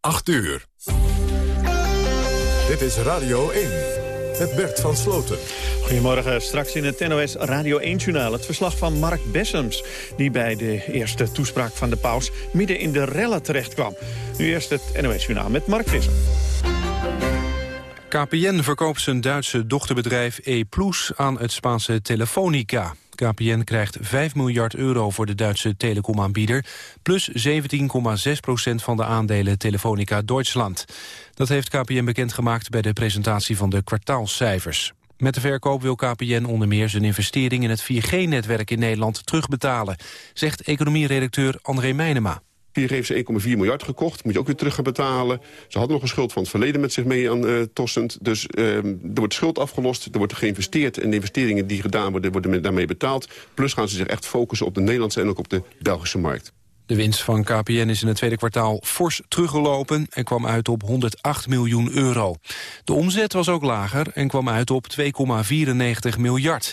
8 uur. Dit is Radio 1. Het Bert van Sloten. Goedemorgen, straks in het NOS Radio 1-journaal... het verslag van Mark Bessems... die bij de eerste toespraak van de paus midden in de rellen terecht kwam. Nu eerst het NOS-journaal met Mark Visser. KPN verkoopt zijn Duitse dochterbedrijf E Plus aan het Spaanse Telefonica. KPN krijgt 5 miljard euro voor de Duitse telecomaanbieder... plus 17,6 procent van de aandelen Telefonica Deutschland. Dat heeft KPN bekendgemaakt bij de presentatie van de kwartaalcijfers. Met de verkoop wil KPN onder meer zijn investering in het 4G-netwerk in Nederland terugbetalen, zegt economieredacteur André Meijnema. Hier heeft ze 1,4 miljard gekocht, moet je ook weer terug gaan betalen. Ze hadden nog een schuld van het verleden met zich mee aan uh, tossend. Dus uh, er wordt schuld afgelost, er wordt geïnvesteerd... en de investeringen die gedaan worden, worden daarmee betaald. Plus gaan ze zich echt focussen op de Nederlandse en ook op de Belgische markt. De winst van KPN is in het tweede kwartaal fors teruggelopen... en kwam uit op 108 miljoen euro. De omzet was ook lager en kwam uit op 2,94 miljard.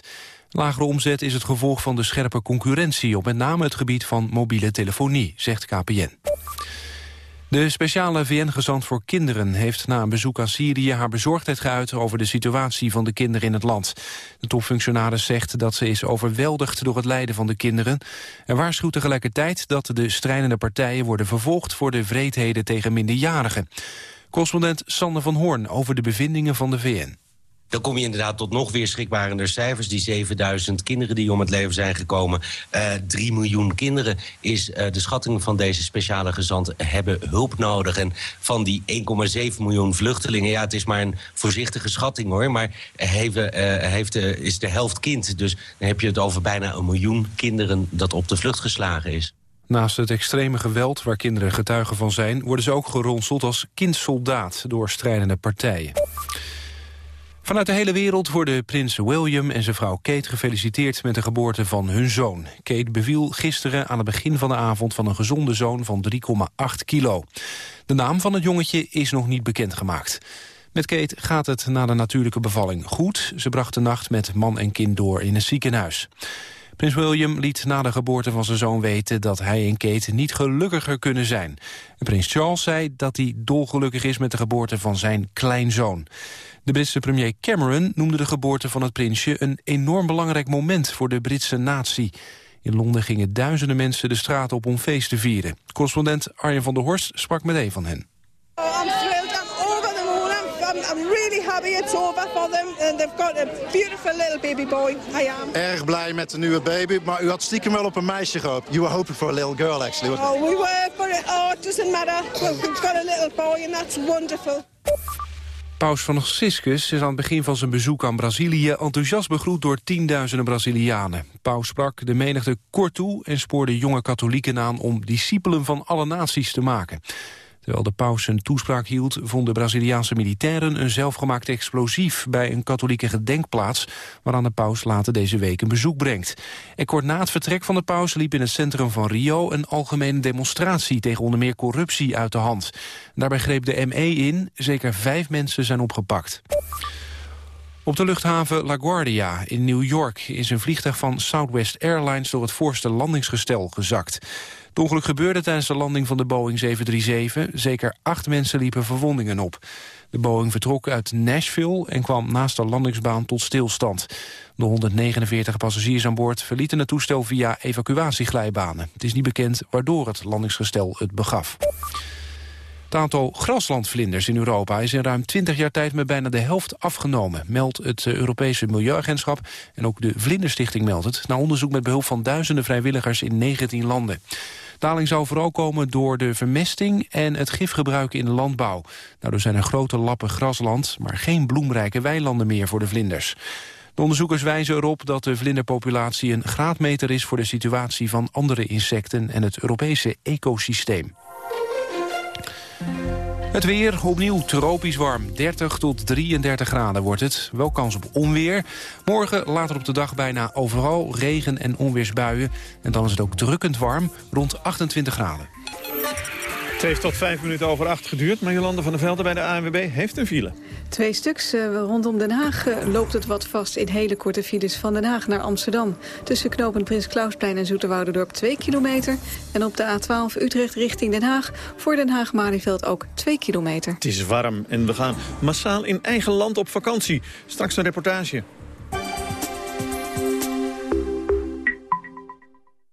Lagere omzet is het gevolg van de scherpe concurrentie... op met name het gebied van mobiele telefonie, zegt KPN. De speciale VN-gezant voor kinderen heeft na een bezoek aan Syrië haar bezorgdheid geuit over de situatie van de kinderen in het land. De topfunctionaris zegt dat ze is overweldigd door het lijden van de kinderen en waarschuwt tegelijkertijd dat de strijdende partijen worden vervolgd voor de vreedheden tegen minderjarigen. Correspondent Sander van Hoorn over de bevindingen van de VN. Dan kom je inderdaad tot nog weer schrikbarender cijfers. Die 7000 kinderen die om het leven zijn gekomen. Uh, eh, 3 miljoen kinderen is uh, de schatting van deze speciale gezant... hebben hulp nodig. En van die 1,7 miljoen vluchtelingen... ja, het is maar een voorzichtige schatting, hoor... maar heeft, uh, heeft, is de helft kind. Dus dan heb je het over bijna een miljoen kinderen... dat op de vlucht geslagen is. Naast het extreme geweld waar kinderen getuigen van zijn... worden ze ook geronseld als kindsoldaat door strijdende partijen. Vanuit de hele wereld worden prins William en zijn vrouw Kate gefeliciteerd met de geboorte van hun zoon. Kate beviel gisteren aan het begin van de avond van een gezonde zoon van 3,8 kilo. De naam van het jongetje is nog niet bekendgemaakt. Met Kate gaat het na de natuurlijke bevalling goed. Ze bracht de nacht met man en kind door in een ziekenhuis. Prins William liet na de geboorte van zijn zoon weten dat hij en Kate niet gelukkiger kunnen zijn. Prins Charles zei dat hij dolgelukkig is met de geboorte van zijn kleinzoon. De Britse premier Cameron noemde de geboorte van het prinsje... een enorm belangrijk moment voor de Britse natie. In Londen gingen duizenden mensen de straat op om feest te vieren. Correspondent Arjen van der Horst sprak met een van hen. Oh, I'm thrilled. I'm over the moon. I'm, I'm really happy it's over for them. And they've got a beautiful little baby boy. I am. Erg blij met de nieuwe baby, maar u had stiekem wel op een meisje gehoopt. You were hoping for a little girl, actually. Oh, we were, but oh, it doesn't matter. We've got a little boy and that's wonderful. Paus Franciscus is aan het begin van zijn bezoek aan Brazilië... enthousiast begroet door tienduizenden Brazilianen. Paus sprak de menigte kort toe en spoorde jonge katholieken aan... om discipelen van alle naties te maken. Terwijl de paus een toespraak hield, vonden Braziliaanse militairen een zelfgemaakt explosief bij een katholieke gedenkplaats, waaraan de paus later deze week een bezoek brengt. En kort na het vertrek van de paus liep in het centrum van Rio een algemene demonstratie tegen onder meer corruptie uit de hand. Daarbij greep de ME in, zeker vijf mensen zijn opgepakt. Op de luchthaven LaGuardia in New York is een vliegtuig van Southwest Airlines door het voorste landingsgestel gezakt. Het ongeluk gebeurde tijdens de landing van de Boeing 737. Zeker acht mensen liepen verwondingen op. De Boeing vertrok uit Nashville en kwam naast de landingsbaan tot stilstand. De 149 passagiers aan boord verlieten het toestel via evacuatieglijbanen. Het is niet bekend waardoor het landingsgestel het begaf. Het aantal graslandvlinders in Europa is in ruim 20 jaar tijd met bijna de helft afgenomen, meldt het Europese Milieuagentschap en ook de Vlinderstichting meldt het, na onderzoek met behulp van duizenden vrijwilligers in 19 landen. Daling zou vooral komen door de vermesting en het gifgebruik in de landbouw. Daardoor zijn er grote lappen grasland, maar geen bloemrijke weilanden meer voor de vlinders. De onderzoekers wijzen erop dat de vlinderpopulatie een graadmeter is voor de situatie van andere insecten en het Europese ecosysteem. Het weer opnieuw tropisch warm. 30 tot 33 graden wordt het. Wel kans op onweer. Morgen later op de dag bijna overal regen- en onweersbuien. En dan is het ook drukkend warm, rond 28 graden. Het heeft tot vijf minuten over acht geduurd, maar Jolande van der Velde bij de ANWB heeft een file. Twee stuks uh, rondom Den Haag uh, loopt het wat vast in hele korte files van Den Haag naar Amsterdam. Tussen knooppunt Prins Klausplein en Zoeterwouderdorp 2 kilometer. En op de A12 Utrecht richting Den Haag voor Den Haag-Malieveld ook 2 kilometer. Het is warm en we gaan massaal in eigen land op vakantie. Straks een reportage.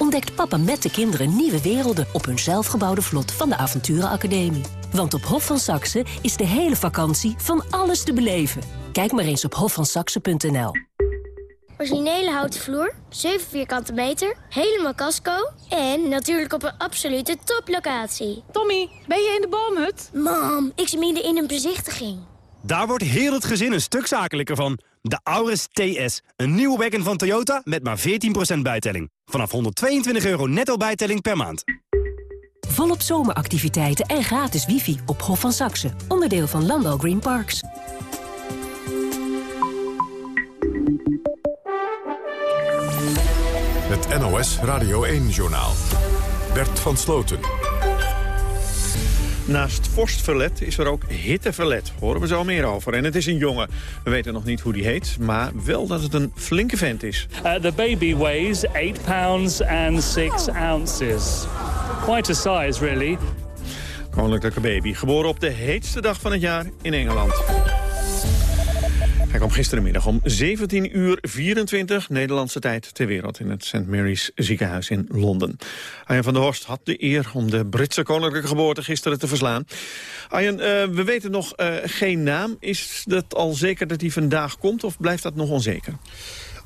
ontdekt papa met de kinderen nieuwe werelden op hun zelfgebouwde vlot van de Avonturenacademie. Want op Hof van Saxe is de hele vakantie van alles te beleven. Kijk maar eens op hofvansaxe.nl. Originele houten vloer, 7 vierkante meter, helemaal casco en natuurlijk op een absolute toplocatie. Tommy, ben je in de boomhut? Mam, ik zit midden in een bezichtiging. Daar wordt heel het gezin een stuk zakelijker van. De Auris TS, een nieuwe wagon van Toyota met maar 14% bijtelling. Vanaf 122 euro netto bijtelling per maand. Volop zomeractiviteiten en gratis wifi op Hof van Saxe. Onderdeel van Landal Green Parks. Het NOS Radio 1-journaal. Bert van Sloten. Naast vorstverlet is er ook hitteverlet. Horen we zo meer over. En het is een jongen. We weten nog niet hoe die heet, maar wel dat het een flinke vent is. Uh, the baby weighs 8 pounds and 6 ounces. Quite a size, really. Koninklijke baby, geboren op de heetste dag van het jaar in Engeland. Hij kwam gisterenmiddag om 17 uur 24 Nederlandse tijd ter wereld... in het St. Mary's ziekenhuis in Londen. Arjen van der Horst had de eer om de Britse koninklijke geboorte gisteren te verslaan. Arjen, uh, we weten nog uh, geen naam. Is het al zeker dat hij vandaag komt of blijft dat nog onzeker?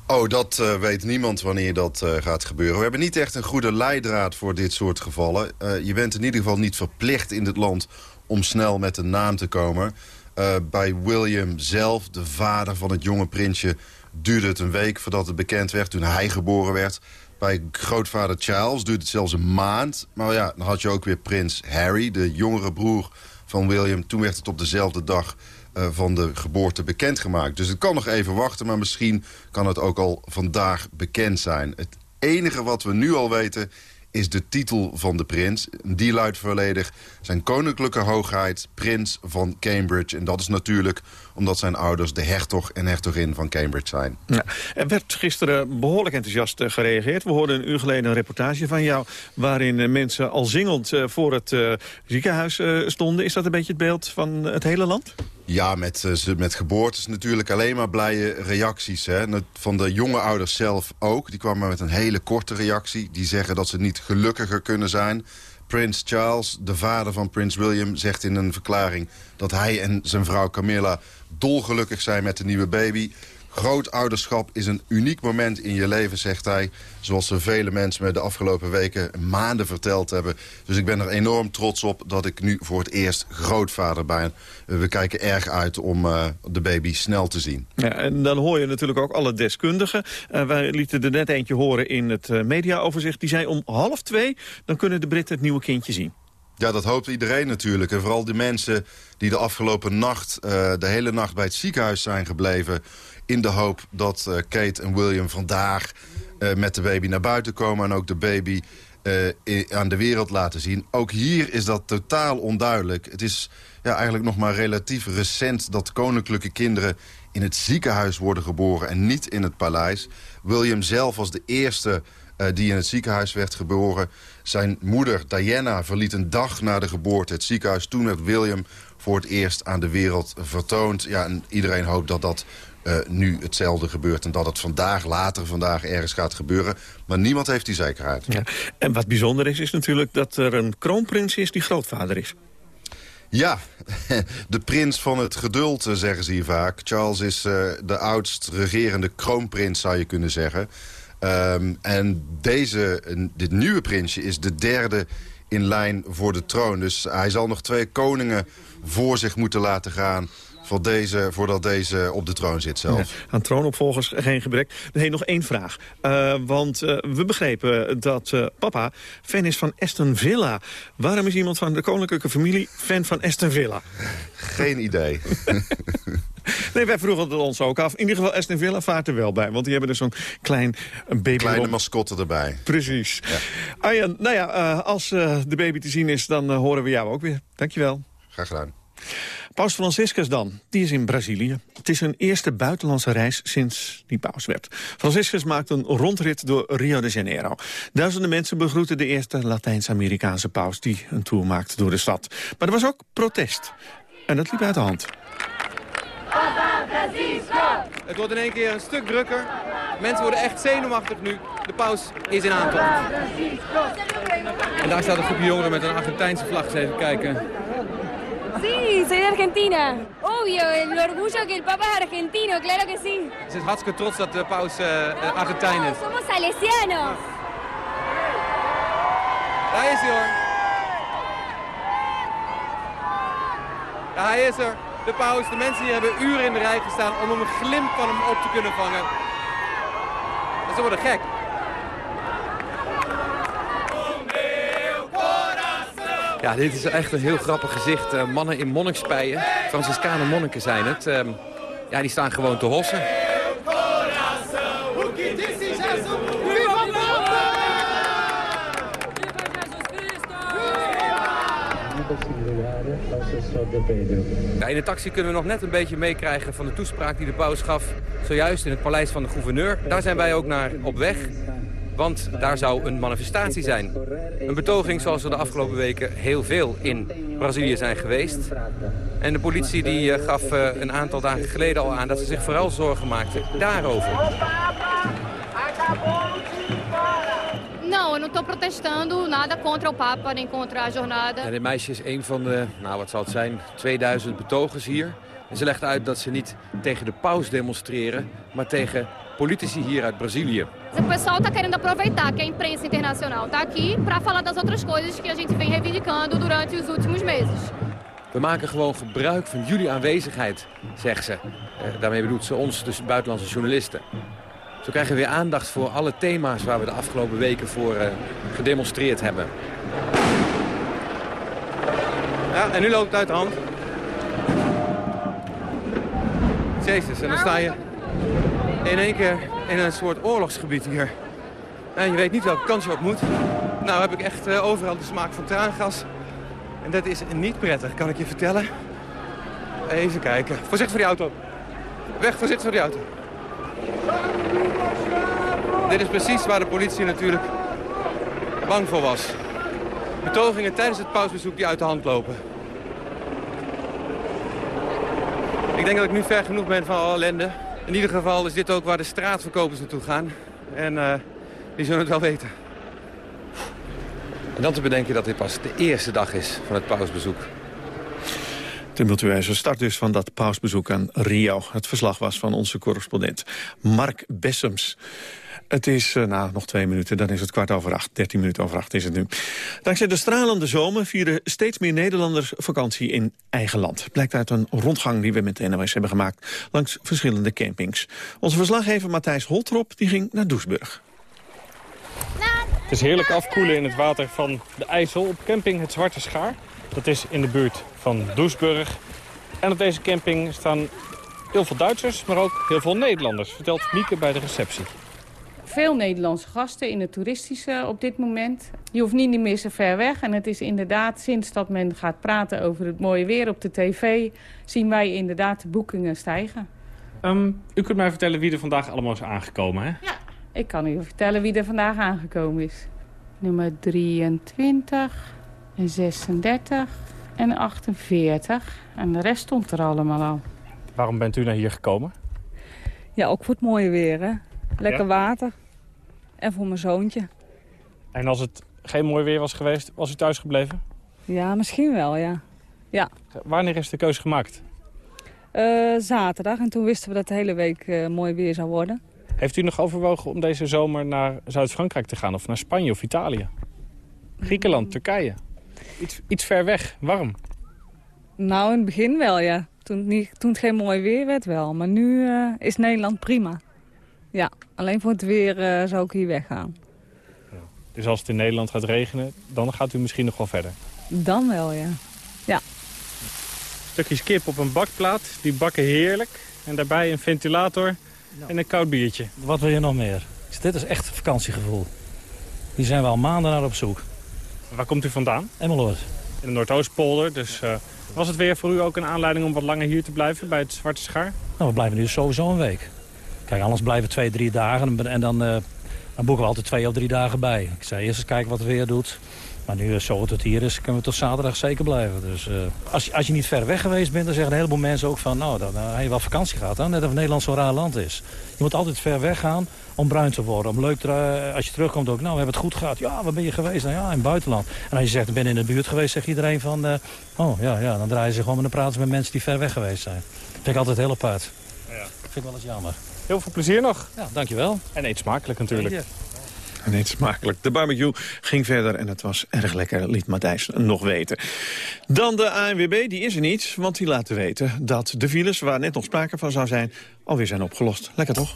Oh, dat uh, weet niemand wanneer dat gaat gebeuren. We hebben niet echt een goede leidraad voor dit soort gevallen. Je bent in ieder geval niet verplicht in dit land om snel met een naam te komen. Uh, bij William zelf, de vader van het jonge prinsje... duurde het een week voordat het bekend werd, toen hij geboren werd. Bij grootvader Charles duurde het zelfs een maand. Maar ja, dan had je ook weer prins Harry, de jongere broer van William. Toen werd het op dezelfde dag uh, van de geboorte bekendgemaakt. Dus het kan nog even wachten, maar misschien kan het ook al vandaag bekend zijn. Het enige wat we nu al weten is de titel van de prins. Die luidt volledig zijn koninklijke hoogheid, prins van Cambridge. En dat is natuurlijk omdat zijn ouders de hertog en hertogin van Cambridge zijn. Ja, er werd gisteren behoorlijk enthousiast uh, gereageerd. We hoorden een uur geleden een reportage van jou... waarin uh, mensen al zingend uh, voor het ziekenhuis stonden. Is dat een beetje het beeld van het hele land? Ja, met, met geboortes natuurlijk alleen maar blije reacties. Hè. Van de jonge ouders zelf ook. Die kwamen met een hele korte reactie. Die zeggen dat ze niet gelukkiger kunnen zijn. Prins Charles, de vader van Prins William, zegt in een verklaring... dat hij en zijn vrouw Camilla dolgelukkig zijn met de nieuwe baby. Grootouderschap is een uniek moment in je leven, zegt hij. Zoals er vele mensen me de afgelopen weken maanden verteld hebben. Dus ik ben er enorm trots op dat ik nu voor het eerst grootvader ben. We kijken erg uit om uh, de baby snel te zien. Ja, en dan hoor je natuurlijk ook alle deskundigen. Uh, wij lieten er net eentje horen in het mediaoverzicht. Die zei om half twee, dan kunnen de Britten het nieuwe kindje zien. Ja, dat hoopt iedereen natuurlijk. En vooral de mensen die de afgelopen nacht, uh, de hele nacht bij het ziekenhuis zijn gebleven... in de hoop dat uh, Kate en William vandaag uh, met de baby naar buiten komen... en ook de baby aan de wereld laten zien. Ook hier is dat totaal onduidelijk. Het is ja, eigenlijk nog maar relatief recent dat koninklijke kinderen in het ziekenhuis worden geboren... en niet in het paleis. William zelf was de eerste die in het ziekenhuis werd geboren. Zijn moeder, Diana, verliet een dag na de geboorte het ziekenhuis. Toen werd William voor het eerst aan de wereld vertoond. Ja, en iedereen hoopt dat dat uh, nu hetzelfde gebeurt... en dat het vandaag, later vandaag ergens gaat gebeuren. Maar niemand heeft die zekerheid. Ja. En wat bijzonder is, is natuurlijk dat er een kroonprins is die grootvader is. Ja, de prins van het geduld, zeggen ze hier vaak. Charles is uh, de oudst regerende kroonprins, zou je kunnen zeggen... Um, en deze, dit nieuwe prinsje is de derde in lijn voor de troon. Dus hij zal nog twee koningen voor zich moeten laten gaan voor deze, voordat deze op de troon zit zelfs. Ja, aan troonopvolgers geen gebrek. Nee, nog één vraag. Uh, want uh, we begrepen dat uh, papa fan is van Aston Villa. Waarom is iemand van de koninklijke familie fan van Aston Villa? Geen idee. Nee, wij vroegen het ons ook af. In ieder geval, Aston Villa vaart er wel bij. Want die hebben dus zo'n klein baby... Kleine mascotte erbij. Precies. Ja. Arjan, nou ja, als de baby te zien is, dan horen we jou ook weer. Dankjewel. Graag gedaan. Paus Franciscus dan, die is in Brazilië. Het is zijn eerste buitenlandse reis sinds die paus werd. Franciscus maakt een rondrit door Rio de Janeiro. Duizenden mensen begroeten de eerste Latijns-Amerikaanse paus... die een tour maakt door de stad. Maar er was ook protest. En dat liep uit de hand. Het wordt in één keer een stuk drukker. Mensen worden echt zenuwachtig nu. De paus is in aantocht. En daar staat een groepje jongeren met een Argentijnse vlag. Eens even kijken. Sí, soy de Argentina. Obvio, el orgullo que el Papa es argentino, claro que sí. Ze is hartstikke trots dat de paus uh, Argentijn is. Somos salesianos. Daar is hij hoor. Ja, hij is er. De paus, de mensen hier hebben uren in de rij gestaan om een glimp van hem op te kunnen vangen. En ze worden gek. Ja, dit is echt een heel grappig gezicht. Uh, mannen in monnikspijen, Franciscanen monniken zijn het. Uh, ja, die staan gewoon te hossen. Ja, in de taxi kunnen we nog net een beetje meekrijgen van de toespraak die de paus gaf... zojuist in het paleis van de gouverneur. Daar zijn wij ook naar op weg. Want daar zou een manifestatie zijn. Een betoging zoals er de afgelopen weken heel veel in Brazilië zijn geweest. En de politie die uh, gaf uh, een aantal dagen geleden al aan dat ze zich vooral zorgen maakten daarover. Não, eu não estou protestando nada contra o Papa, nem contra a jornada. En dit meisje is een van de, nou wat zal het zijn, 2000 betogers hier. En ze legt uit dat ze niet tegen de paus demonstreren, maar tegen politici hier uit Brazilië. O pessoal está querendo aproveitar que a imprensa internacional está aqui para falar das outras coisas que a gente vem reivindicando durante os últimos meses. We maken gewoon gebruik van jullie aanwezigheid, zegt ze. Eh, daarmee bedoelt ze ons, dus buitenlandse journalisten. Zo krijgen we weer aandacht voor alle thema's waar we de afgelopen weken voor uh, gedemonstreerd hebben. Ja, en nu loopt het uit de hand. Jezus, en dan sta je in één keer in een soort oorlogsgebied hier. En je weet niet welke kant je op moet. Nou heb ik echt uh, overal de smaak van traangas. En dat is niet prettig, kan ik je vertellen. Even kijken. Voorzichtig voor die auto. Weg, voorzichtig voor die auto. Dit is precies waar de politie natuurlijk bang voor was. Betogingen tijdens het pausbezoek die uit de hand lopen. Ik denk dat ik nu ver genoeg ben van alle ellende. In ieder geval is dit ook waar de straatverkopers naartoe gaan. En uh, die zullen het wel weten. En dan te bedenken dat dit pas de eerste dag is van het pausbezoek. Tumultueuze start dus van dat pausbezoek aan Rio. Het verslag was van onze correspondent Mark Bessems. Het is, nou, nog twee minuten, dan is het kwart over acht. Dertien minuten over acht is het nu. Dankzij de stralende zomer vieren steeds meer Nederlanders vakantie in eigen land. Blijkt uit een rondgang die we met de NOS hebben gemaakt langs verschillende campings. Onze verslaggever Matthijs Holtrop die ging naar Doesburg. Het is heerlijk afkoelen in het water van de IJssel op camping Het Zwarte Schaar. Dat is in de buurt van Doesburg. En op deze camping staan heel veel Duitsers, maar ook heel veel Nederlanders, vertelt Mieke bij de receptie veel Nederlandse gasten in het toeristische op dit moment. Je hoeft niet meer zo ver weg. En het is inderdaad, sinds dat men gaat praten over het mooie weer op de tv... zien wij inderdaad de boekingen stijgen. Um, u kunt mij vertellen wie er vandaag allemaal is aangekomen, hè? Ja, ik kan u vertellen wie er vandaag aangekomen is. Nummer 23 en 36 en 48. En de rest stond er allemaal al. Waarom bent u naar hier gekomen? Ja, ook voor het mooie weer, hè? Lekker ja? water. En voor mijn zoontje. En als het geen mooi weer was geweest, was u thuis gebleven? Ja, misschien wel, ja. ja. Wanneer is de keuze gemaakt? Uh, zaterdag. En toen wisten we dat de hele week uh, mooi weer zou worden. Heeft u nog overwogen om deze zomer naar Zuid-Frankrijk te gaan? Of naar Spanje of Italië? Griekenland, Turkije. Iets, iets ver weg, warm. Nou, in het begin wel, ja. Toen het, niet, toen het geen mooi weer werd wel. Maar nu eh, is Nederland prima. Ja, alleen voor het weer eh, zou ik hier weggaan. Dus als het in Nederland gaat regenen, dan gaat u misschien nog wel verder. Dan wel, ja. Ja. Stukjes kip op een bakplaat, die bakken heerlijk. En daarbij een ventilator en een koud biertje. Wat wil je nog meer? Dit is echt vakantiegevoel. Hier zijn we al maanden naar op zoek. Waar komt u vandaan? Emmeloord. In de Noordoostpolder, dus uh, was het weer voor u ook een aanleiding om wat langer hier te blijven bij het Zwarte Schaar? Nou, we blijven nu sowieso een week. Kijk, anders blijven we twee, drie dagen en dan, uh, dan boeken we altijd twee of drie dagen bij. Ik zei eerst eens kijken wat het weer doet. Maar nu, zo het hier is, kunnen we tot zaterdag zeker blijven. Dus uh, als, als je niet ver weg geweest bent, dan zeggen een heleboel mensen ook van... nou, dan uh, heb je wel vakantie gehad, hè? net of Nederland zo'n raar land is. Je moet altijd ver weg gaan om bruin te worden. Om leuk, te, als je terugkomt ook, nou, we hebben het goed gehad. Ja, waar ben je geweest? Nou ja, in het buitenland. En als je zegt, ik ben in de buurt geweest, zegt iedereen van... Oh, ja, ja, dan draaien ze gewoon en dan praten ze met mensen die ver weg geweest zijn. Dat vind ik altijd heel apart. Ja. vind ik wel eens jammer. Heel veel plezier nog. Ja, dankjewel. En eet smakelijk natuurlijk. En eet smakelijk. De barbecue ging verder en het was erg lekker, liet Matthijs nog weten. Dan de ANWB, die is er niet, want die laten weten dat de files... waar net nog sprake van zou zijn, alweer zijn opgelost. Lekker toch?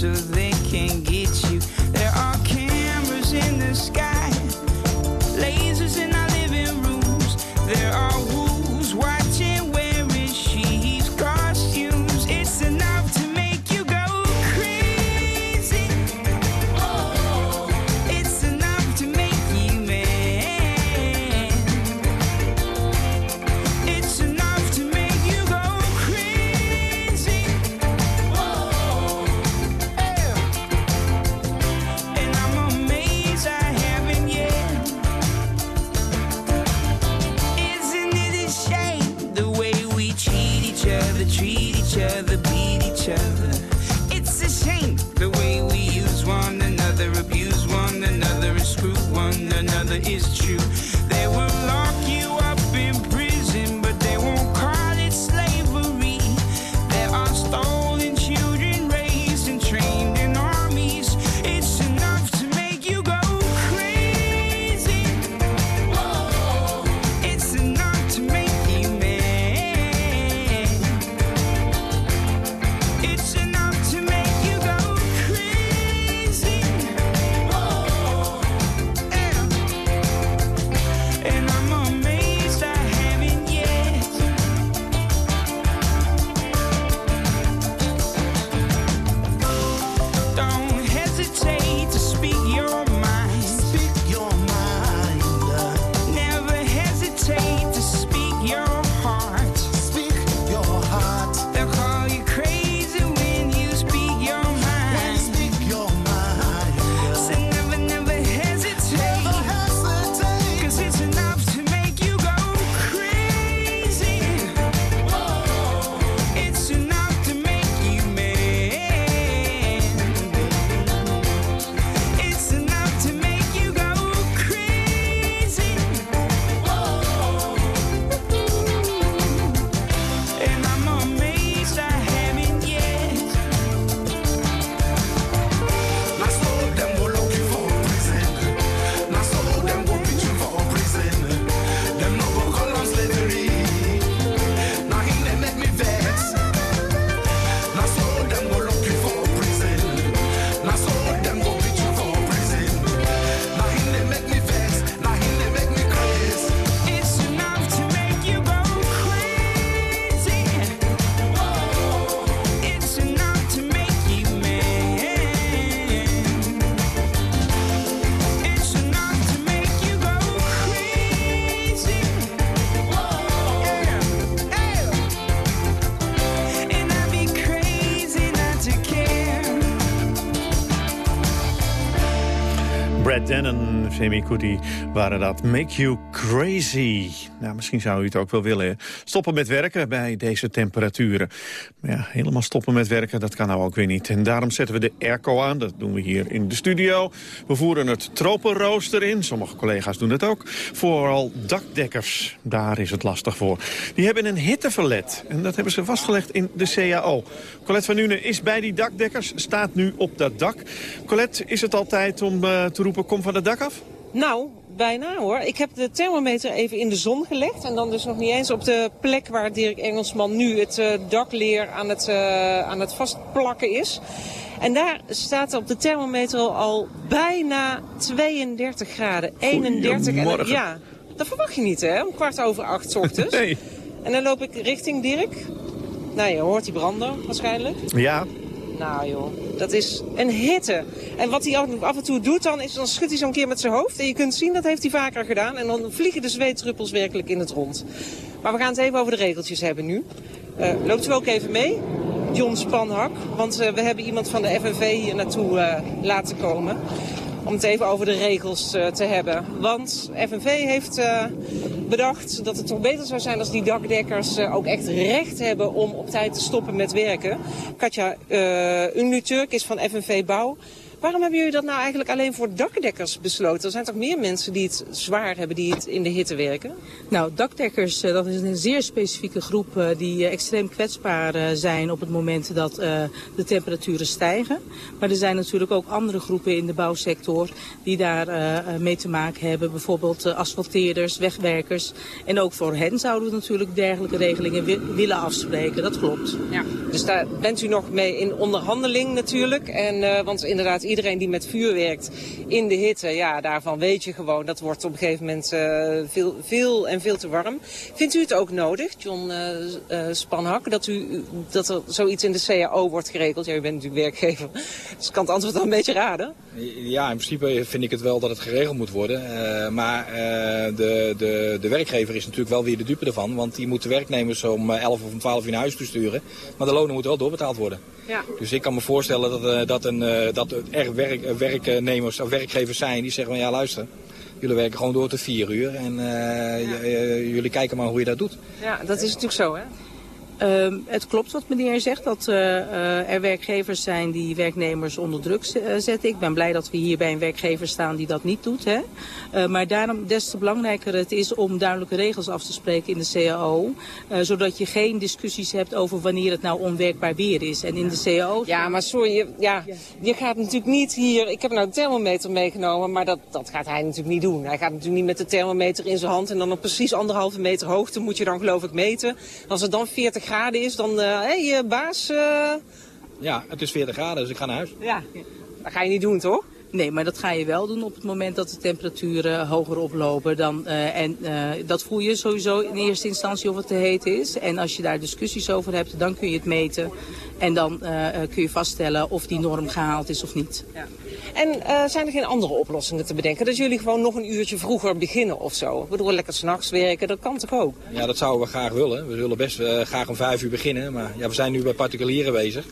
To buy Femi Kuti waren dat. Make you crazy. Nou, misschien zou u het ook wel willen. Stoppen met werken bij deze temperaturen. Maar ja, helemaal stoppen met werken, dat kan nou ook weer niet. En daarom zetten we de airco aan. Dat doen we hier in de studio. We voeren het tropenrooster in. Sommige collega's doen dat ook. Vooral dakdekkers, daar is het lastig voor. Die hebben een hitteverlet. En dat hebben ze vastgelegd in de CAO. Colette van Nuenen is bij die dakdekkers, staat nu op dat dak. Colette, is het altijd om uh, te roepen, kom van het dak af? Nou, bijna hoor. Ik heb de thermometer even in de zon gelegd. En dan dus nog niet eens op de plek waar Dirk Engelsman nu het uh, dakleer aan het, uh, aan het vastplakken is. En daar staat op de thermometer al bijna 32 graden. 31. En, ja, dat verwacht je niet hè, om kwart over acht ochtends. nee. En dan loop ik richting Dirk. Nou, je hoort die branden waarschijnlijk. Ja. Nou joh, dat is een hitte. En wat hij af en toe doet dan, is dan schudt hij zo'n keer met zijn hoofd. En je kunt zien, dat heeft hij vaker gedaan. En dan vliegen de zweetdruppels werkelijk in het rond. Maar we gaan het even over de regeltjes hebben nu. Uh, loopt u ook even mee? John Spanhak. Want uh, we hebben iemand van de FNV hier naartoe uh, laten komen om het even over de regels te hebben. Want FNV heeft bedacht dat het toch beter zou zijn als die dakdekkers uh, ook echt recht hebben om op tijd te stoppen met werken. Katja Unluturk is van FNV Bouw. Waarom hebben jullie dat nou eigenlijk alleen voor dakdekkers besloten? Er zijn toch meer mensen die het zwaar hebben, die het in de hitte werken? Nou, dakdekkers, dat is een zeer specifieke groep die extreem kwetsbaar zijn op het moment dat de temperaturen stijgen. Maar er zijn natuurlijk ook andere groepen in de bouwsector die daar mee te maken hebben. Bijvoorbeeld asfalteerders, wegwerkers. En ook voor hen zouden we natuurlijk dergelijke regelingen willen afspreken. Dat klopt. Ja. Dus daar bent u nog mee in onderhandeling natuurlijk. En, want inderdaad, iedereen die met vuur werkt in de hitte, ja, daarvan weet je gewoon, dat wordt op een gegeven moment uh, veel, veel en veel te warm. Vindt u het ook nodig, John uh, Spanhak, dat, u, dat er zoiets in de CAO wordt geregeld? Ja, u bent natuurlijk werkgever, dus ik kan het antwoord dan een beetje raden. Ja, in principe vind ik het wel dat het geregeld moet worden. Uh, maar uh, de, de, de werkgever is natuurlijk wel weer de dupe ervan. Want die moet de werknemers om 11 of om 12 uur naar huis toe sturen. Maar de lonen moeten wel doorbetaald worden. Ja. Dus ik kan me voorstellen dat, uh, dat, een, dat echt werk, werknemers of werkgevers zijn die zeggen van ja luister. Jullie werken gewoon door tot vier uur en ja. jullie kijken maar hoe je dat doet. Ja, dat is natuurlijk zo hè. Uh, het klopt wat meneer zegt, dat uh, uh, er werkgevers zijn die werknemers onder druk zetten. Ik ben blij dat we hier bij een werkgever staan die dat niet doet. Hè. maar daarom des te belangrijker het is om duidelijke regels af te spreken in de CAO. zodat je geen discussies hebt over wanneer het nou onwerkbaar weer is. En in de CAO... Ja, maar sorry, je, ja, je gaat natuurlijk niet hier... Ik heb nou een thermometer meegenomen, maar dat, dat gaat hij natuurlijk niet doen. Hij gaat natuurlijk niet met de thermometer in zijn hand en dan op precies anderhalve meter hoogte moet je dan geloof ik meten. Als het dan 40 graden is, dan... Hé, uh, hey, baas... Uh... Ja, het is 40 graden, dus ik ga naar huis. Ja, dat ga je niet doen, toch? Nee, maar dat ga je wel doen op het moment dat de temperaturen hoger oplopen. Dan, uh, en uh, dat voel je sowieso in eerste instantie of het te heet is. En als je daar discussies over hebt, dan kun je het meten. En dan uh, kun je vaststellen of die norm gehaald is of niet. Ja. En uh, zijn er geen andere oplossingen te bedenken? Dat jullie gewoon nog een uurtje vroeger beginnen of zo? Ik bedoel, lekker s'nachts werken, dat kan toch ook? Ja, dat zouden we graag willen. We willen best uh, graag om vijf uur beginnen. Maar ja, we zijn nu bij particulieren bezig.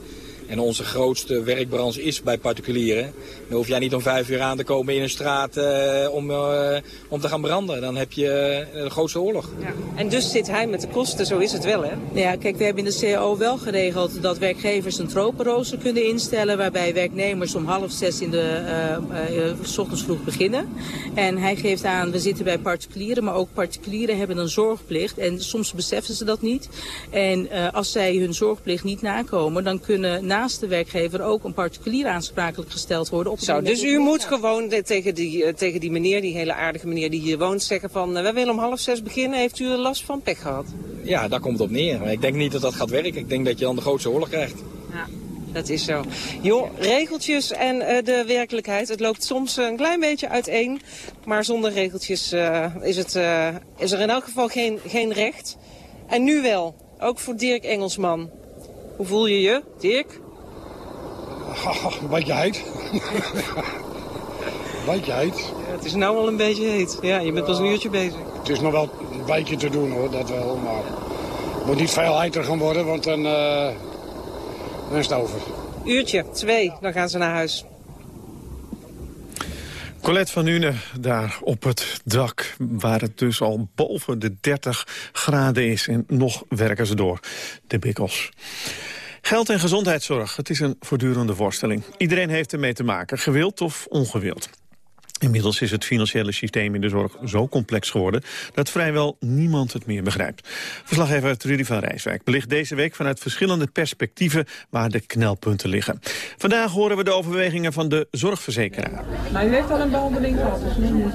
En onze grootste werkbranche is bij particulieren. Dan hoef jij niet om vijf uur aan te komen in een straat uh, om, uh, om te gaan branden. Dan heb je uh, de grootste oorlog. Ja. En dus zit hij met de kosten, zo is het wel hè? Ja, kijk, we hebben in de CAO wel geregeld dat werkgevers een tropenrooster kunnen instellen. Waarbij werknemers om half zes in de s ochtends vroeg beginnen. En hij geeft aan, we zitten bij particulieren, maar ook particulieren hebben een zorgplicht. En soms beseffen ze dat niet. En als zij hun zorgplicht niet nakomen, dan kunnen naast de werkgever ook een particulier aansprakelijk gesteld worden. Op Zo, dus u moet gewoon tegen die, uh, tegen die meneer, die hele aardige meneer die hier woont, zeggen van uh, wij willen om half zes beginnen, heeft u last van pech gehad? Ja, daar komt het op neer. Maar ik denk niet dat dat gaat werken. Ik denk dat je dan de grootste oorlog krijgt. Ja. Dat is zo. Joh, regeltjes en uh, de werkelijkheid. Het loopt soms een klein beetje uiteen. Maar zonder regeltjes is, het, is er in elk geval geen, geen recht. En nu wel. Ook voor Dirk Engelsman. Hoe voel je je, Dirk? een beetje heet. een beetje heet. Ja, het is nou al een beetje heet. Ja, je bent pas een uurtje bezig. Het is nog wel een beetje te doen hoor, dat wel. Maar het moet niet veel heiter gaan worden, want dan, uh, dan is het over. Uurtje, twee, dan gaan ze naar huis. Colette van Nune daar op het dak, waar het dus al boven de 30 graden is. En nog werken ze door, de bikkels. Geld en gezondheidszorg, het is een voortdurende voorstelling. Iedereen heeft ermee te maken, gewild of ongewild. Inmiddels is het financiële systeem in de zorg zo complex geworden... dat vrijwel niemand het meer begrijpt. Verslaggever Trudy van Rijswijk belicht deze week vanuit verschillende perspectieven... waar de knelpunten liggen. Vandaag horen we de overwegingen van de zorgverzekeraar. Maar u heeft al een behandeling gehad, dus nu niet.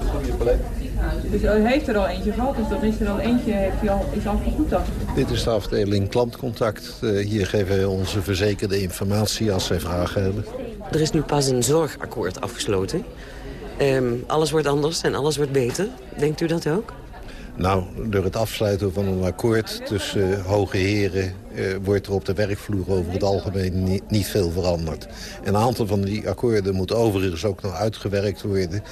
Dus u heeft er al eentje gehad, dus dan is er al eentje heeft u al, is al vergoed dan. Dit is de afdeling klantcontact. Uh, hier geven wij onze verzekerde informatie als zij vragen hebben. Er is nu pas een zorgakkoord afgesloten... Um, alles wordt anders en alles wordt beter. Denkt u dat ook? Nou, door het afsluiten van een akkoord tussen uh, hoge heren... Uh, wordt er op de werkvloer over het algemeen niet, veel veranderd. Een aantal van die akkoorden moet overigens ook nog uitgewerkt worden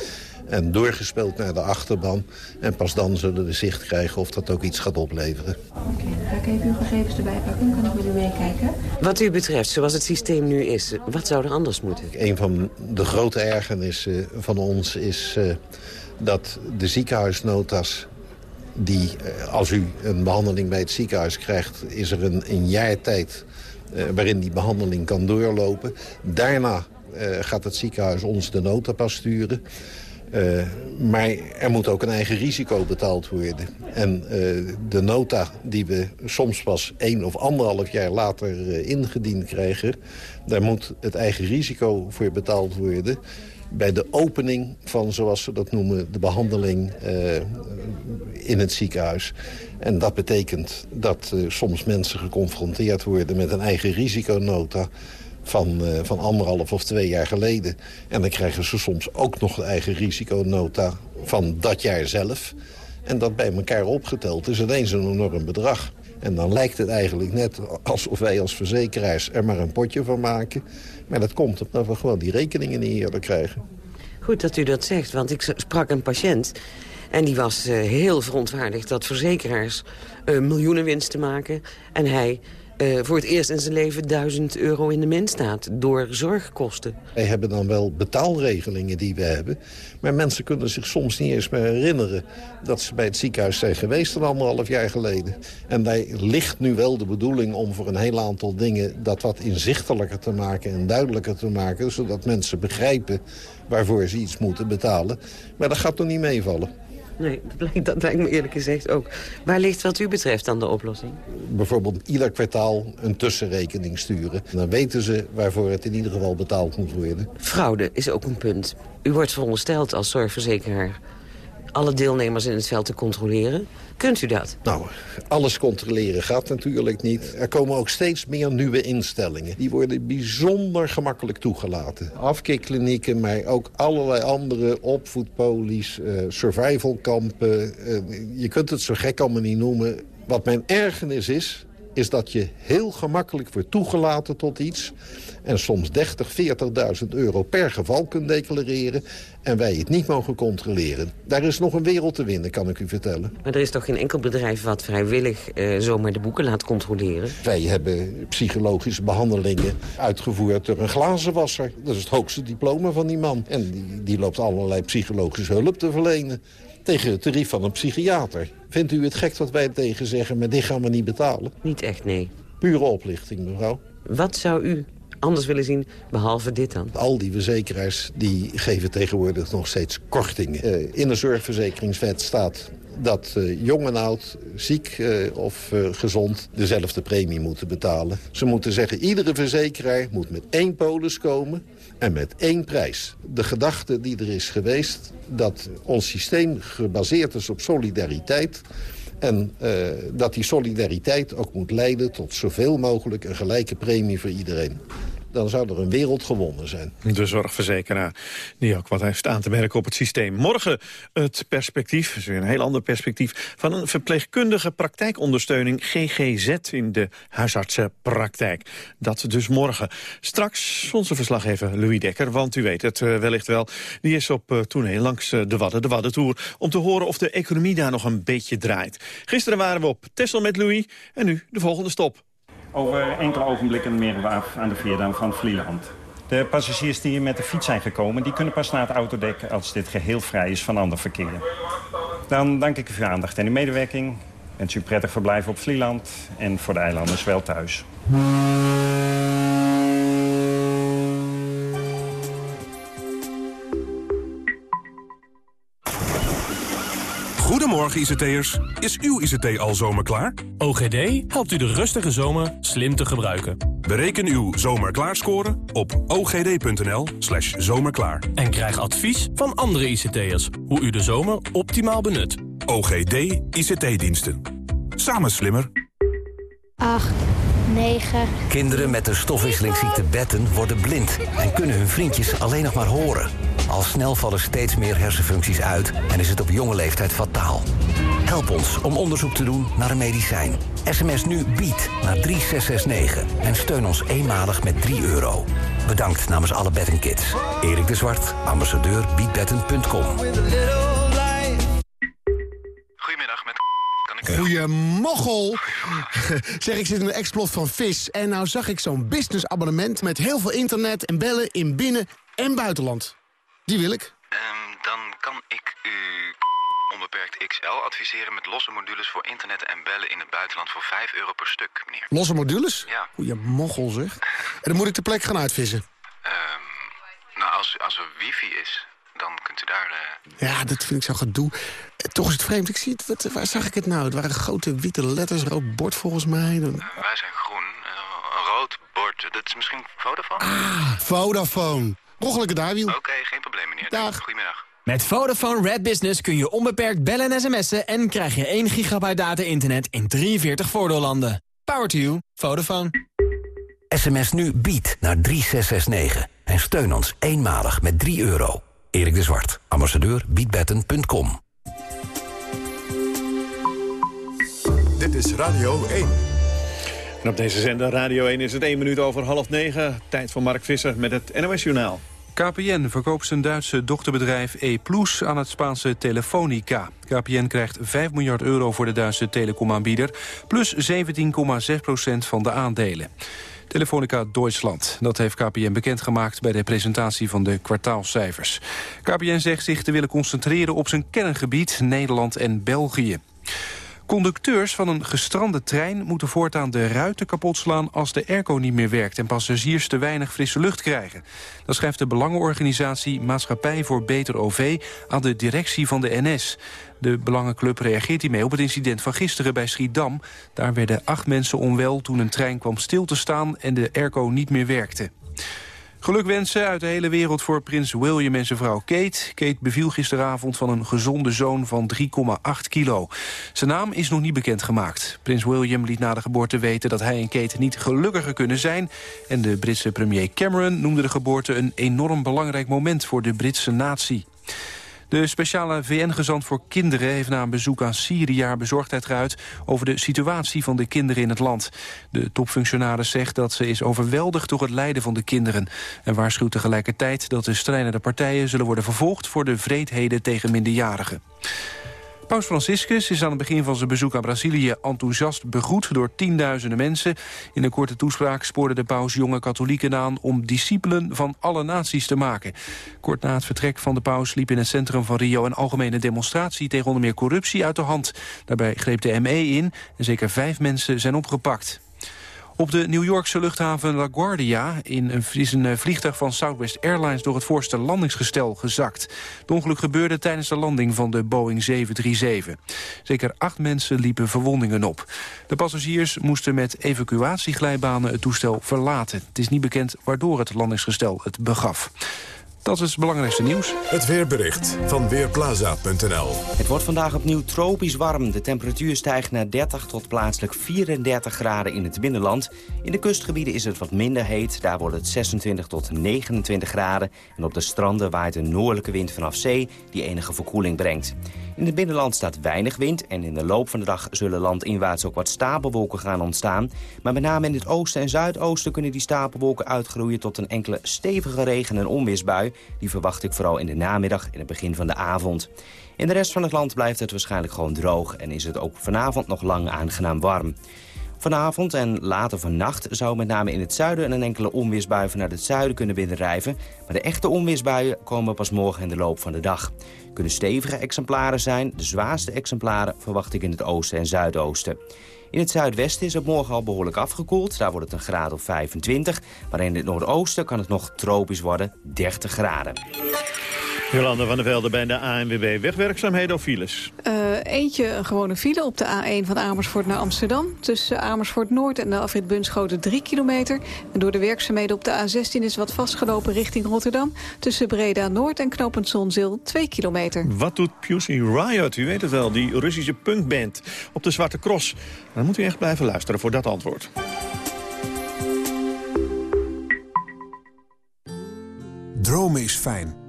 en doorgespeeld naar de achterban. En pas dan zullen we zicht krijgen of dat ook iets gaat opleveren. Oké, dan ga ik even uw gegevens erbij pakken. Kan ik met u meekijken? Wat u betreft, zoals het systeem nu is, wat zou er anders moeten? Een van de grote ergernissen van ons is uh, dat de ziekenhuisnotas die, uh, als u een behandeling bij het ziekenhuis krijgt... is er een, een jaar tijd uh, waarin die behandeling kan doorlopen. Daarna gaat het ziekenhuis ons de nota pas sturen. Uh, maar er moet ook een eigen risico betaald worden. En uh, de nota die we soms pas één of anderhalf jaar later uh, ingediend krijgen... daar moet het eigen risico voor betaald worden bij de opening van, zoals ze dat noemen, de behandeling in het ziekenhuis. En dat betekent dat soms mensen geconfronteerd worden met een eigen risiconota van, uh, van anderhalf of twee jaar geleden. En dan krijgen ze soms ook nog de eigen risiconota van dat jaar zelf. En dat bij elkaar opgeteld is ineens een enorm bedrag. En dan lijkt het eigenlijk net alsof wij als verzekeraars er maar een potje van maken. Maar dat komt omdat we gewoon die rekeningen niet eerder krijgen. Goed dat u dat zegt, want ik sprak een patiënt... En die was uh, heel verontwaardigd dat verzekeraars uh, miljoenen winsten maken... en hij uh, voor het eerst in zijn leven 1000 euro in de min staat door zorgkosten. Wij hebben dan wel betaalregelingen die we hebben. Maar mensen kunnen zich soms niet eens meer herinneren... dat ze bij het ziekenhuis zijn geweest een anderhalf jaar geleden. En daar ligt nu wel de bedoeling om voor een heel aantal dingen... dat wat inzichtelijker te maken en duidelijker te maken... zodat mensen begrijpen waarvoor ze iets moeten betalen. Maar dat gaat nog niet meevallen. Nee, dat lijkt, dat lijkt me eerlijk gezegd ook. Waar ligt wat u betreft dan de oplossing? Bijvoorbeeld ieder kwartaal een tussenrekening sturen. Dan weten ze waarvoor het in ieder geval betaald moet worden. Fraude is ook een punt. U wordt verondersteld als zorgverzekeraar alle deelnemers in het veld te controleren. Kunt u dat? Nou, alles controleren gaat natuurlijk niet. Er komen ook steeds meer nieuwe instellingen. Die worden bijzonder gemakkelijk toegelaten. Afkeerklinieken, maar ook allerlei andere opvoedpolies, uh, survivalkampen. Uh, je kunt het zo gek allemaal niet noemen. Wat mijn ergernis is, is dat je heel gemakkelijk wordt toegelaten tot iets... en soms 30, 40.000 euro per geval kunt declareren... en wij het niet mogen controleren. Daar is nog een wereld te winnen, kan ik u vertellen. Maar er is toch geen enkel bedrijf wat vrijwillig uh, zomaar de boeken laat controleren? Wij hebben psychologische behandelingen uitgevoerd door een glazenwasser. Dat is het hoogste diploma van die man. En die, die loopt allerlei psychologische hulp te verlenen tegen het tarief van een psychiater. Vindt u het gek wat wij tegen zeggen, maar dit gaan we niet betalen? Niet echt, nee. Pure oplichting, mevrouw. Wat zou u anders willen zien, behalve dit dan? Al die verzekeraars die geven tegenwoordig nog steeds korting. Uh, in de zorgverzekeringswet staat dat uh, jong en oud, ziek uh, of gezond, dezelfde premie moeten betalen. Ze moeten zeggen, iedere verzekeraar moet met één polis komen en met één prijs. De gedachte die er is geweest dat ons systeem gebaseerd is op solidariteit... En uh, dat die solidariteit ook moet leiden tot zoveel mogelijk een gelijke premie voor iedereen dan zou er een wereld gewonnen zijn. De zorgverzekeraar die ook wat heeft aan te merken op het systeem. Morgen het perspectief, dus een heel ander perspectief... van een verpleegkundige praktijkondersteuning GGZ in de huisartsenpraktijk. Dat dus morgen. Straks onze verslaggever Louis Dekker, want u weet het uh, wellicht wel... die is op uh, tournee langs uh, de Wadden, de Waddentour... om te horen of de economie daar nog een beetje draait. Gisteren waren we op Tessel met Louis en nu de volgende stop. Over enkele ogenblikken we af aan de Veerdam van Vlieland. De passagiers die hier met de fiets zijn gekomen... die kunnen pas naar het autodek als dit geheel vrij is van ander verkeer. Dan dank ik u voor uw aandacht en uw medewerking. Wens u prettig verblijf op Vlieland en voor de eilanders wel thuis. Goedemorgen ICT'ers. Is uw ICT al zomerklaar? OGD helpt u de rustige zomer slim te gebruiken. Bereken uw zomerklaarscore op ogd.nl slash zomerklaar. En krijg advies van andere ICT'ers hoe u de zomer optimaal benut. OGD ICT-diensten. Samen slimmer. 8, 9. Kinderen met de stofwisselingsziekte Betten worden blind... en kunnen hun vriendjes alleen nog maar horen. Al snel vallen steeds meer hersenfuncties uit... en is het op jonge leeftijd fataal. Help ons om onderzoek te doen naar een medicijn. SMS nu BIED naar 3669 en steun ons eenmalig met 3 euro. Bedankt namens alle Betten Kids. Erik de Zwart, ambassadeur biedbetten.com. Goedemiddag, met Goeiemoggel. zeg, ik zit in een explot van vis. En nou zag ik zo'n businessabonnement met heel veel internet en bellen in binnen- en buitenland. Die wil ik. Ehm, dan kan ik u onbeperkt XL adviseren met losse modules voor internet en bellen in het buitenland voor 5 euro per stuk, meneer. Losse modules? Ja. Goeiemoggel, zeg. En dan moet ik de plek gaan uitvissen. Ehm, nou, als, als er wifi is, dan kunt u daar... eh, Ja, dat vind ik zo gedoe. Eh, Toch is het vreemd. Ik zie het. Wat, waar zag ik het nou? Het waren grote witte letters, rood bord volgens mij. Dan- wij zijn groen, eh, een rood bord. Dat is misschien Vodafone? Ah, Vodafone. Roggelijke daarwiel. Oké, geen probleem, meneer. Dag. Goedemiddag. Met Vodafone Red Business kun je onbeperkt bellen en sms'en... en krijg je 1 gigabyte data-internet in 43 voordeellanden. Power to you. Vodafone. SMS nu BIED naar 3669 en steun ons eenmalig met 3 euro. Erik de Zwart, ambassadeur biedbetten.com. Dit is Radio 1. En op deze zender Radio 1 is het 1 minuut over half 9. Tijd voor Mark Visser met het NOS Journaal. KPN verkoopt zijn Duitse dochterbedrijf E Plus aan het Spaanse Telefonica. KPN krijgt 5 miljard euro voor de Duitse telecomaanbieder... plus 17,6 procent van de aandelen. Telefonica Duitsland. Dat heeft KPN bekendgemaakt bij de presentatie van de kwartaalcijfers. KPN zegt zich te willen concentreren op zijn kerngebied Nederland en België. Conducteurs van een gestrande trein moeten voortaan de ruiten kapot slaan als de airco niet meer werkt en passagiers te weinig frisse lucht krijgen. Dat schrijft de belangenorganisatie Maatschappij voor Beter OV aan de directie van de NS. De Belangenclub reageert hiermee op het incident van gisteren bij Schiedam. Daar werden acht mensen onwel toen een trein kwam stil te staan en de airco niet meer werkte. Gelukwensen uit de hele wereld voor prins William en zijn vrouw Kate. Kate beviel gisteravond van een gezonde zoon van 3,8 kilo. Zijn naam is nog niet bekendgemaakt. Prins William liet na de geboorte weten dat hij en Kate niet gelukkiger kunnen zijn. En de Britse premier Cameron noemde de geboorte een enorm belangrijk moment voor de Britse natie. De speciale VN-gezant voor kinderen heeft na een bezoek aan Syrië bezorgdheid geuit over de situatie van de kinderen in het land. De topfunctionaris zegt dat ze is overweldigd door het lijden van de kinderen en waarschuwt tegelijkertijd dat de strijdende partijen zullen worden vervolgd voor de vreedheden tegen minderjarigen. Paus Franciscus is aan het begin van zijn bezoek aan Brazilië enthousiast begroet door tienduizenden mensen. In een korte toespraak spoorde de paus jonge katholieken aan om discipelen van alle naties te maken. Kort na het vertrek van de paus liep in het centrum van Rio een algemene demonstratie tegen onder meer corruptie uit de hand. Daarbij greep de ME in en zeker vijf mensen zijn opgepakt. Op de New Yorkse luchthaven LaGuardia in een, is een eh, vliegtuig van Southwest Airlines door het voorste landingsgestel gezakt. Het ongeluk gebeurde tijdens de landing van de Boeing 737. Zeker acht mensen liepen verwondingen op. De passagiers moesten met evacuatieglijbanen het toestel verlaten. Het is niet bekend waardoor het landingsgestel het begaf. Dat is het belangrijkste nieuws. Het weerbericht van Weerplaza.nl Het wordt vandaag opnieuw tropisch warm. De temperatuur stijgt naar 30 tot plaatselijk 34 graden in het binnenland. In de kustgebieden is het wat minder heet. Daar wordt het 26 tot 29 graden. En op de stranden waait een noordelijke wind vanaf zee... die enige verkoeling brengt. In het binnenland staat weinig wind... en in de loop van de dag zullen landinwaarts ook wat stapelwolken gaan ontstaan. Maar met name in het oosten en zuidoosten kunnen die stapelwolken uitgroeien... tot een enkele stevige regen- en onweersbui. Die verwacht ik vooral in de namiddag en het begin van de avond. In de rest van het land blijft het waarschijnlijk gewoon droog... en is het ook vanavond nog lang aangenaam warm. Vanavond en later vannacht zou met name in het zuiden... een enkele onweersbui vanuit het zuiden kunnen binnendrijven. Maar de echte onweersbuien komen pas morgen in de loop van de dag. Kunnen stevige exemplaren zijn. De zwaarste exemplaren verwacht ik in het oosten en zuidoosten. In het zuidwesten is het morgen al behoorlijk afgekoeld. Daar wordt het een graad of 25. Maar in het noordoosten kan het nog tropisch worden, 30 graden. Jolanda van der Velde bij de ANWB. Wegwerkzaamheden of files? Uh, eentje een gewone file op de A1 van Amersfoort naar Amsterdam. Tussen Amersfoort Noord en de afrit Bunschoten 3 kilometer. En door de werkzaamheden op de A16 is wat vastgelopen richting Rotterdam. Tussen Breda Noord en Knopend Zonzeel 2 kilometer. Wat doet Pussy Riot? U weet het wel, die Russische punkband op de Zwarte Cross. Dan moet u echt blijven luisteren voor dat antwoord. Dromen is fijn.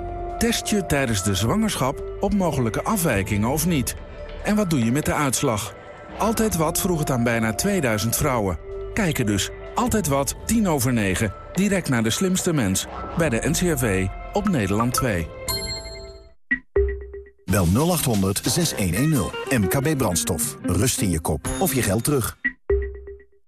Test je tijdens de zwangerschap op mogelijke afwijkingen of niet? En wat doe je met de uitslag? Altijd Wat vroeg het aan bijna 2000 vrouwen. Kijken dus. Altijd Wat, 10 over 9. Direct naar de slimste mens. Bij de NCRV op Nederland 2. Bel 0800 6110. MKB Brandstof. Rust in je kop of je geld terug.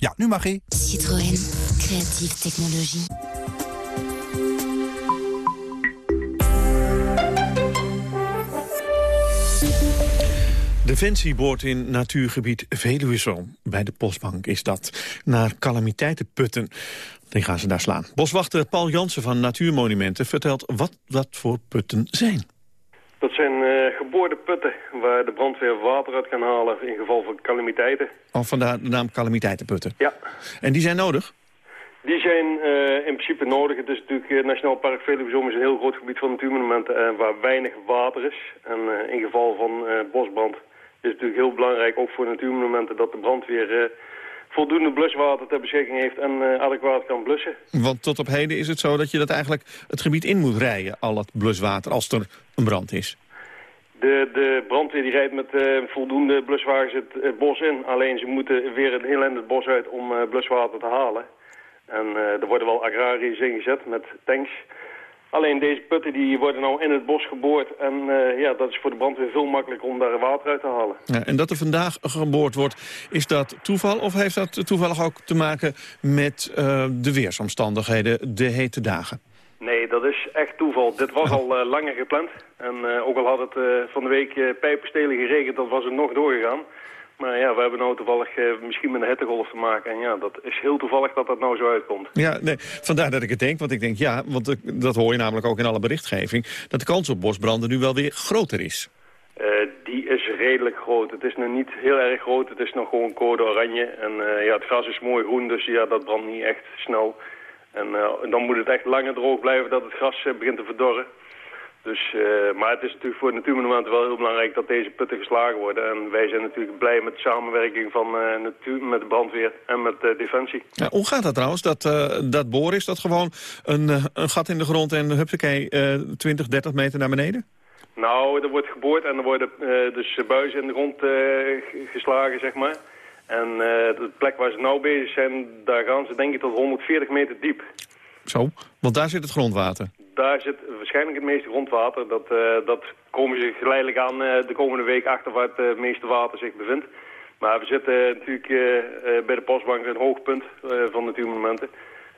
Ja, nu mag ie. Citroën. Creatieve technologie. Defensie boort in natuurgebied Veluwezoom. Bij de Postbank is dat. Naar calamiteitenputten. Die gaan ze daar slaan. Boswachter Paul Jansen van Natuurmonumenten vertelt wat dat voor putten zijn. Dat zijn uh, geboorde putten waar de brandweer water uit kan halen in geval van calamiteiten. Of vandaar de naam calamiteitenputten? Ja. En die zijn nodig? Die zijn uh, in principe nodig. Het is natuurlijk uh, Nationaal Park Veluwezoom is een heel groot gebied van natuurmonumenten waar weinig water is. En in geval van bosbrand is het natuurlijk heel belangrijk, ook voor natuurmonumenten, dat de brandweer voldoende bluswater ter beschikking heeft en uh, adequaat kan blussen. Want tot op heden is het zo dat je dat eigenlijk het gebied in moet rijden, al het bluswater, als er een brand is. De, de brandweer die rijdt met uh, voldoende bluswagens het, het, bos in. Alleen ze moeten weer een heel het bos uit om uh, bluswater te halen. En er worden wel agrariërs ingezet met tanks. Alleen deze putten die worden nou in het bos geboord. En uh, ja, dat is voor de brandweer veel makkelijker om daar water uit te halen. Ja, en dat er vandaag geboord wordt, is dat toeval? Of heeft dat toevallig ook te maken met uh, de weersomstandigheden, de hete dagen? Nee, dat is echt toeval. Dit was al uh, langer gepland. En ook al had het van de week pijpenstelen geregend, dat was het nog doorgegaan. Maar ja, we hebben nou toevallig uh, misschien met een hittegolf te maken. En ja, dat is heel toevallig dat dat nou zo uitkomt. Ja, nee, vandaar dat ik het denk. Want ik denk, ja, want dat hoor je namelijk ook in alle berichtgeving... dat de kans op bosbranden nu wel weer groter is. Uh, die is redelijk groot. Het is nog niet heel erg groot. Het is nog gewoon code oranje. En uh, ja, het gras is mooi groen, dus ja, dat brandt niet echt snel. En dan moet het echt langer droog blijven dat het gras begint te verdorren. Dus, uh, maar het is natuurlijk voor natuurmonumenten wel heel belangrijk dat deze putten geslagen worden. En wij zijn natuurlijk blij met de samenwerking van uh, natuur, met de brandweer en met uh, Defensie. Ja, hoe gaat dat trouwens, dat, dat boren? Is dat gewoon een, een gat in de grond en hupsakee 20, 30 meter naar beneden? Nou, er wordt geboord en er worden dus buizen in de grond geslagen, zeg maar. En de plek waar ze nou bezig zijn, daar gaan ze denk ik tot 140 meter diep. Zo, want daar zit het grondwater. Daar zit waarschijnlijk het meeste grondwater. Dat, eh, dat komen ze geleidelijk aan eh, de komende week achter waar het eh, meeste water zich bevindt. Maar we zitten natuurlijk bij de postbank een hoogpunt van natuurmonumenten.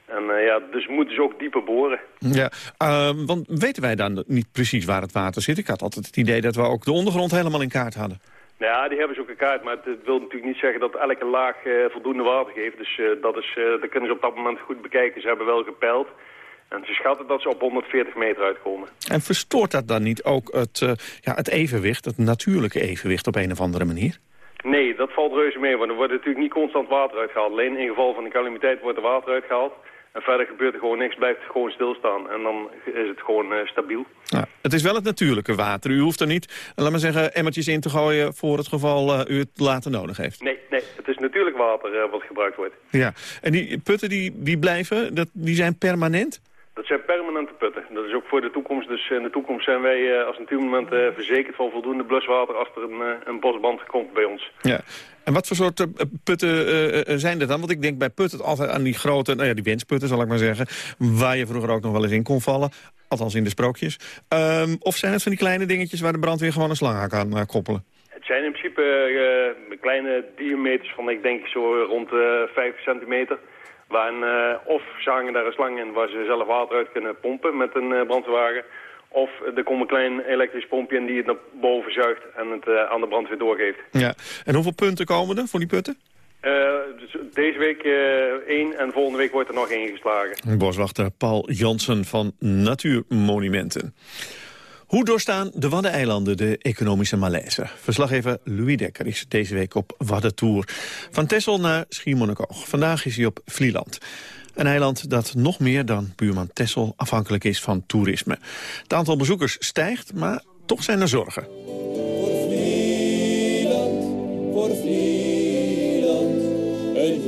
En ja, dus moeten ze ook dieper boren. Ja, ehm, want weten wij dan niet precies waar het water zit? Ik had altijd het idee dat we ook de ondergrond helemaal in kaart hadden. Nou ja, die hebben ze ook in kaart, maar het wil natuurlijk niet zeggen dat elke laag voldoende water geeft. Dus dat, is, dat kunnen ze op dat moment goed bekijken. Ze hebben wel gepeild. En ze schatten dat ze op 140 meter uitkomen. En verstoort dat dan niet ook het, uh, ja, het evenwicht, het natuurlijke evenwicht op een of andere manier? Nee, dat valt reuze mee, want er wordt natuurlijk niet constant water uitgehaald. Alleen in geval van een calamiteit wordt er water uitgehaald. En verder gebeurt er gewoon niks, blijft het gewoon stilstaan. En dan is het gewoon uh, stabiel. Ja, het is wel het natuurlijke water. U hoeft er niet, laat maar zeggen, emmertjes in te gooien... voor het geval uh, u het later nodig heeft. Nee, nee het is natuurlijk water wat gebruikt wordt. Ja, en die putten die, die blijven, dat, die zijn permanent? Dat zijn permanente putten. Dat is ook voor de toekomst. Dus in de toekomst zijn wij uh, als natuurmoment uh, verzekerd van voldoende bluswater als er een, uh, een bosband komt bij ons. Ja. En wat voor soort putten zijn er dan? Want ik denk bij putten altijd aan die grote, nou ja, die wensputten zal ik maar zeggen. Waar je vroeger ook nog wel eens in kon vallen. Althans in de sprookjes. Um, of zijn het van die kleine dingetjes waar de brandweer gewoon een slang aan kan koppelen? Het zijn in principe kleine diameters van ik denk zo rond 5 centimeter. Uh, of ze hangen daar een slang in waar ze zelf water uit kunnen pompen met een uh, brandweerwagen. Of er komt een klein elektrisch pompje in die het naar boven zuigt en het uh, aan de brandweer doorgeeft. Ja. En hoeveel punten komen er voor die putten? Dus deze week één en volgende week wordt er nog één geslagen. Boswachter Paul Jansen van Natuurmonumenten. Hoe doorstaan de Waddeneilanden de economische malaise? Verslaggever Louis Dekker is deze week op Waddentour. Van Texel naar Schiermonnikoog. Vandaag is hij op Vlieland. Een eiland dat nog meer dan buurman Texel afhankelijk is van toerisme. Het aantal bezoekers stijgt, maar toch zijn er zorgen. Voor Vlieland, voor Vlieland, een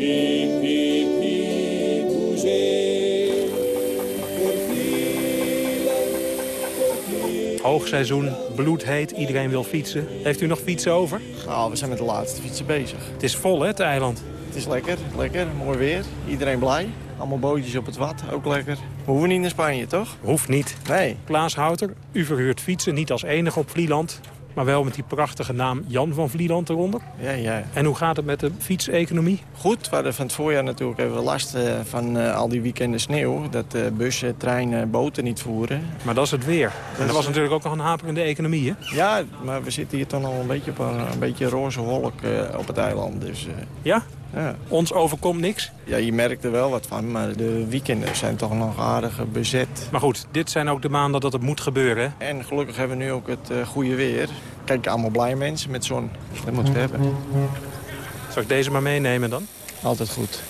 Hoogseizoen, bloedheet, iedereen wil fietsen. Heeft u nog fietsen over? Nou, we zijn met de laatste fietsen bezig. Het is vol, hè, het eiland? Het is lekker, lekker, mooi weer. Iedereen blij. Allemaal bootjes op het wat, ook lekker. We hoeven niet naar Spanje, toch? Hoeft niet. Nee. Klaas Houter, u verhuurt fietsen niet als enige op Vlieland maar wel met die prachtige naam Jan van Vlieland eronder. Ja, ja. En hoe gaat het met de fietseconomie? Goed, we hadden van het voorjaar natuurlijk even last uh, van uh, al die weekenden sneeuw. Dat uh, bussen, treinen, boten niet voeren. Maar dat is het weer. Dat en er was natuurlijk ook nog een haperende economie, hè? Ja, maar we zitten hier toch al een beetje op een, een beetje roze wolk op het eiland. Dus, ja? Ja. Ons overkomt niks? Ja, je merkt er wel wat van, maar de weekenden zijn toch nog aardig bezet. Maar goed, dit zijn ook de maanden dat het moet gebeuren. En gelukkig hebben we nu ook het uh, goede weer. Kijk, allemaal blij mensen met zon. Dat moeten we hebben. Zal ik deze maar meenemen dan? Altijd goed.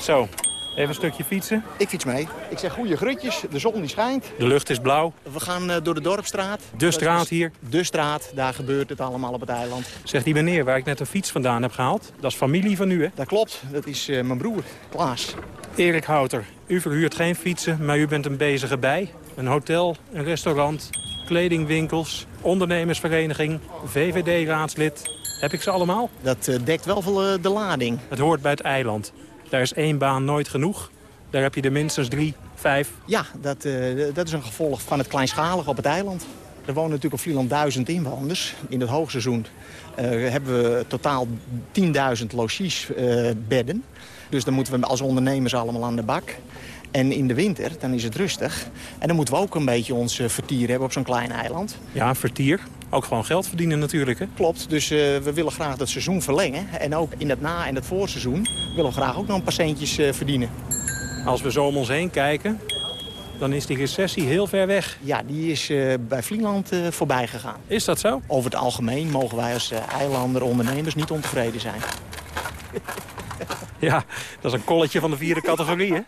Zo, Even een stukje fietsen? Ik fiets mee. Ik zeg goede grutjes, de zon die schijnt. De lucht is blauw. We gaan uh, door de Dorpstraat. De straat hier? De straat, daar gebeurt het allemaal op het eiland. Zegt die meneer waar ik net een fiets vandaan heb gehaald. Dat is familie van u, hè? Dat klopt, dat is uh, mijn broer, Klaas. Erik Houter, u verhuurt geen fietsen, maar u bent een bezige bij. Een hotel, een restaurant, kledingwinkels, ondernemersvereniging, VVD-raadslid. Heb ik ze allemaal? Dat uh, dekt wel voor de lading. Het hoort bij het eiland. Daar is één baan nooit genoeg. Daar heb je er minstens drie, vijf. Ja, dat, uh, dat is een gevolg van het kleinschalige op het eiland. Er wonen natuurlijk op Vlieland duizend inwoners. In het hoogseizoen uh, hebben we totaal 10.000 logiesbedden. Uh, dus dan moeten we als ondernemers allemaal aan de bak. En in de winter, dan is het rustig. En dan moeten we ook een beetje ons vertier hebben op zo'n klein eiland. Ja, vertier. Ook gewoon geld verdienen natuurlijk, hè? Klopt, dus uh, we willen graag dat seizoen verlengen. En ook in het na- en het voorseizoen willen we graag ook nog een paar centjes uh, verdienen. Als we zo om ons heen kijken, dan is die recessie heel ver weg. Ja, die is uh, bij Vlieland voorbij gegaan. Is dat zo? Over het algemeen mogen wij als eilander ondernemers niet ontevreden zijn. Ja, dat is een kolletje van de vierde categorie, hè?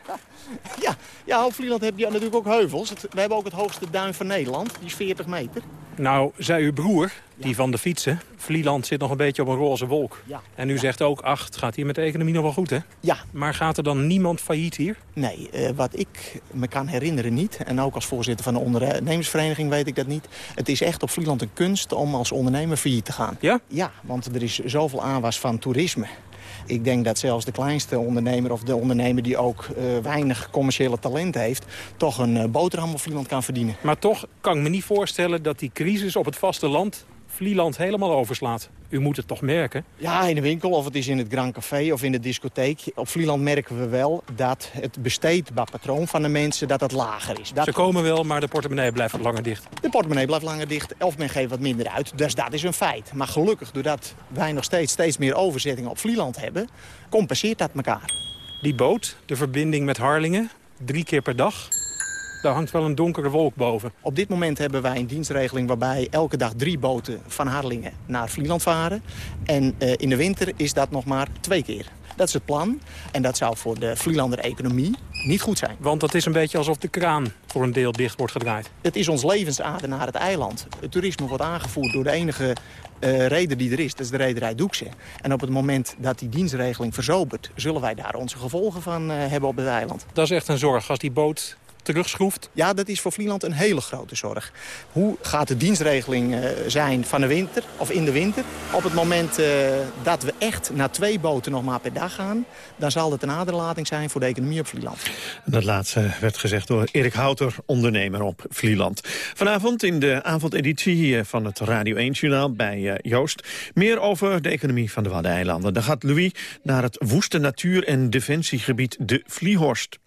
Ja, ja op Vlieland heb je natuurlijk ook heuvels. We hebben ook het hoogste duin van Nederland. Die is 40 meter. Nou, zei uw broer, die van de fietsen... Vlieland zit nog een beetje op een roze wolk. Ja. En u zegt ook, ach, het gaat hier met de economie nog wel goed, hè? Ja. Maar gaat er dan niemand failliet hier? Nee, uh, wat ik me kan herinneren niet. En ook als voorzitter van de ondernemersvereniging weet ik dat niet. Het is echt op Vlieland een kunst om als ondernemer failliet te gaan. Ja? Ja, want er is zoveel aanwas van toerisme. Ik denk dat zelfs de kleinste ondernemer of de ondernemer die ook uh, weinig commerciële talent heeft... toch een uh, boterham op Vlieland kan verdienen. Maar toch kan ik me niet voorstellen dat die crisis op het vasteland Vlieland helemaal overslaat. U moet het toch merken? Ja, in de winkel, of het is in het Grand Café of in de discotheek. Op Vlieland merken we wel dat het besteedbaar patroon van de mensen dat het lager is. Dat Ze komen wel, maar de portemonnee blijft wat langer dicht. De portemonnee blijft langer dicht, of men geeft wat minder uit. Dus dat is een feit. Maar gelukkig, doordat wij nog steeds, steeds meer overzettingen op Vlieland hebben... compenseert dat elkaar. Die boot, de verbinding met Harlingen, drie keer per dag... Daar hangt wel een donkere wolk boven. Op dit moment hebben wij een dienstregeling waarbij elke dag drie boten van Harlingen naar Vlieland varen. En uh, in de winter is dat nog maar twee keer. Dat is het plan. En dat zou voor de Vlielander economie niet goed zijn. Want dat is een beetje alsof de kraan voor een deel dicht wordt gedraaid. Het is ons levensader naar het eiland. Het toerisme wordt aangevoerd door de enige uh, reder die er is. Dat is de rederij Doekse. En op het moment dat die dienstregeling verzobert... zullen wij daar onze gevolgen van uh, hebben op het eiland. Dat is echt een zorg als die boot terugschroeft? Ja, dat is voor Vlieland een hele grote zorg. Hoe gaat de dienstregeling uh, zijn van de winter, of in de winter? Op het moment uh, dat we echt naar twee boten nog maar per dag gaan... dan zal het een aderlating zijn voor de economie op Vlieland. Dat laatste werd gezegd door Erik Houter, ondernemer op Vlieland. Vanavond in de avondeditie van het Radio 1-journaal bij Joost... meer over de economie van de Waddeneilanden. Dan gaat Louis naar het woeste natuur- en defensiegebied de Vliehorst.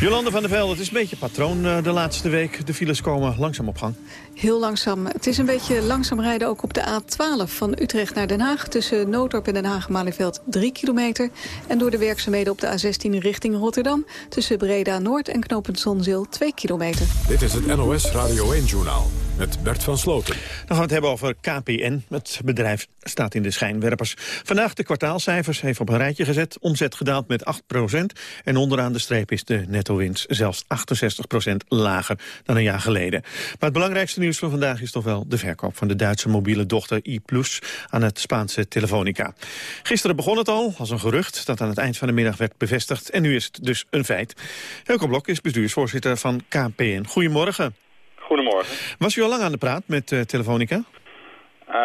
Jolande van der Velde, het is een beetje patroon uh, de laatste week. De files komen langzaam op gang. Heel langzaam. Het is een beetje langzaam rijden ook op de A12 van Utrecht naar Den Haag. Tussen Noodorp en Den Haag-Malieveld 3 kilometer. En door de werkzaamheden op de A16 richting Rotterdam. Tussen Breda Noord en Knopend Zonzeel 2 kilometer. Dit is het NOS Radio 1-journaal met Bert van Sloten. Dan gaan we het hebben over KPN. Het bedrijf staat in de schijnwerpers. Vandaag de kwartaalcijfers heeft op een rijtje gezet. Omzet gedaald met 8% En onderaan de streep is de netto-winst zelfs 68% lager dan een jaar geleden. Maar het belangrijkste nieuws van vandaag is toch wel de verkoop van de Duitse mobiele dochter I Plus aan het Spaanse Telefonica. Gisteren begon het al als een gerucht dat aan het eind van de middag werd bevestigd. En nu is het dus een feit. Helco Blok is bestuursvoorzitter van KPN. Goedemorgen. Goedemorgen. Was u al lang aan de praat met uh, Telefonica? Uh,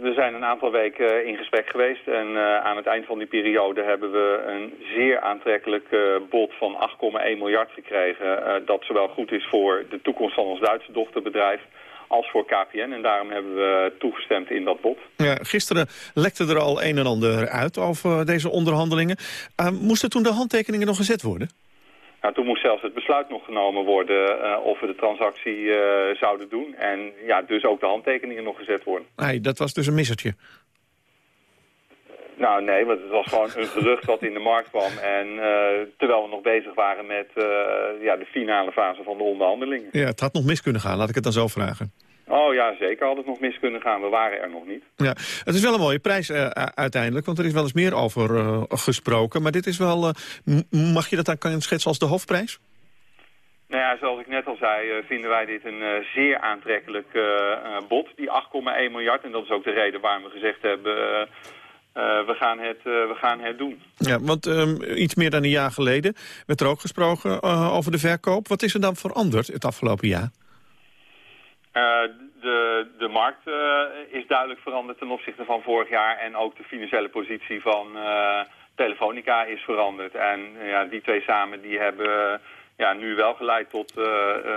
we zijn een aantal weken in gesprek geweest en uh, aan het eind van die periode hebben we een zeer aantrekkelijk bod van 8,1 miljard gekregen. dat zowel goed is voor de toekomst van ons Duitse dochterbedrijf als voor KPN. En daarom hebben we toegestemd in dat bod. Ja, gisteren lekte er al een en ander uit over deze onderhandelingen. moesten toen de handtekeningen nog gezet worden? Nou, toen moest zelfs het besluit nog genomen worden uh, of we de transactie uh, zouden doen. En ja, dus ook de handtekeningen nog gezet worden. Nee, dat was dus een missertje. Nou nee, want het was gewoon een gerucht wat in de markt kwam. En uh, terwijl we nog bezig waren met ja, de finale fase van de onderhandelingen. Ja, het had nog mis kunnen gaan, laat ik het dan zo vragen. Oh ja, zeker had het nog mis kunnen gaan. We waren er nog niet. Ja, het is wel een mooie prijs uh, uiteindelijk, want er is wel eens meer over uh, gesproken. Maar dit is wel, uh, mag je dat dan kan schetsen als de hoofdprijs? Nou ja, zoals ik net al zei, vinden wij dit een zeer aantrekkelijk bod. Die 8,1 miljard, en dat is ook de reden waarom we gezegd hebben... we, gaan het, we gaan het doen. Ja, want um, iets meer dan een jaar geleden werd er ook gesproken over de verkoop. Wat is er dan veranderd het afgelopen jaar? Uh, de, de markt uh, is duidelijk veranderd ten opzichte van vorig jaar. En ook de financiële positie van uh, Telefonica is veranderd. En ja, die twee samen die hebben ja, nu wel geleid tot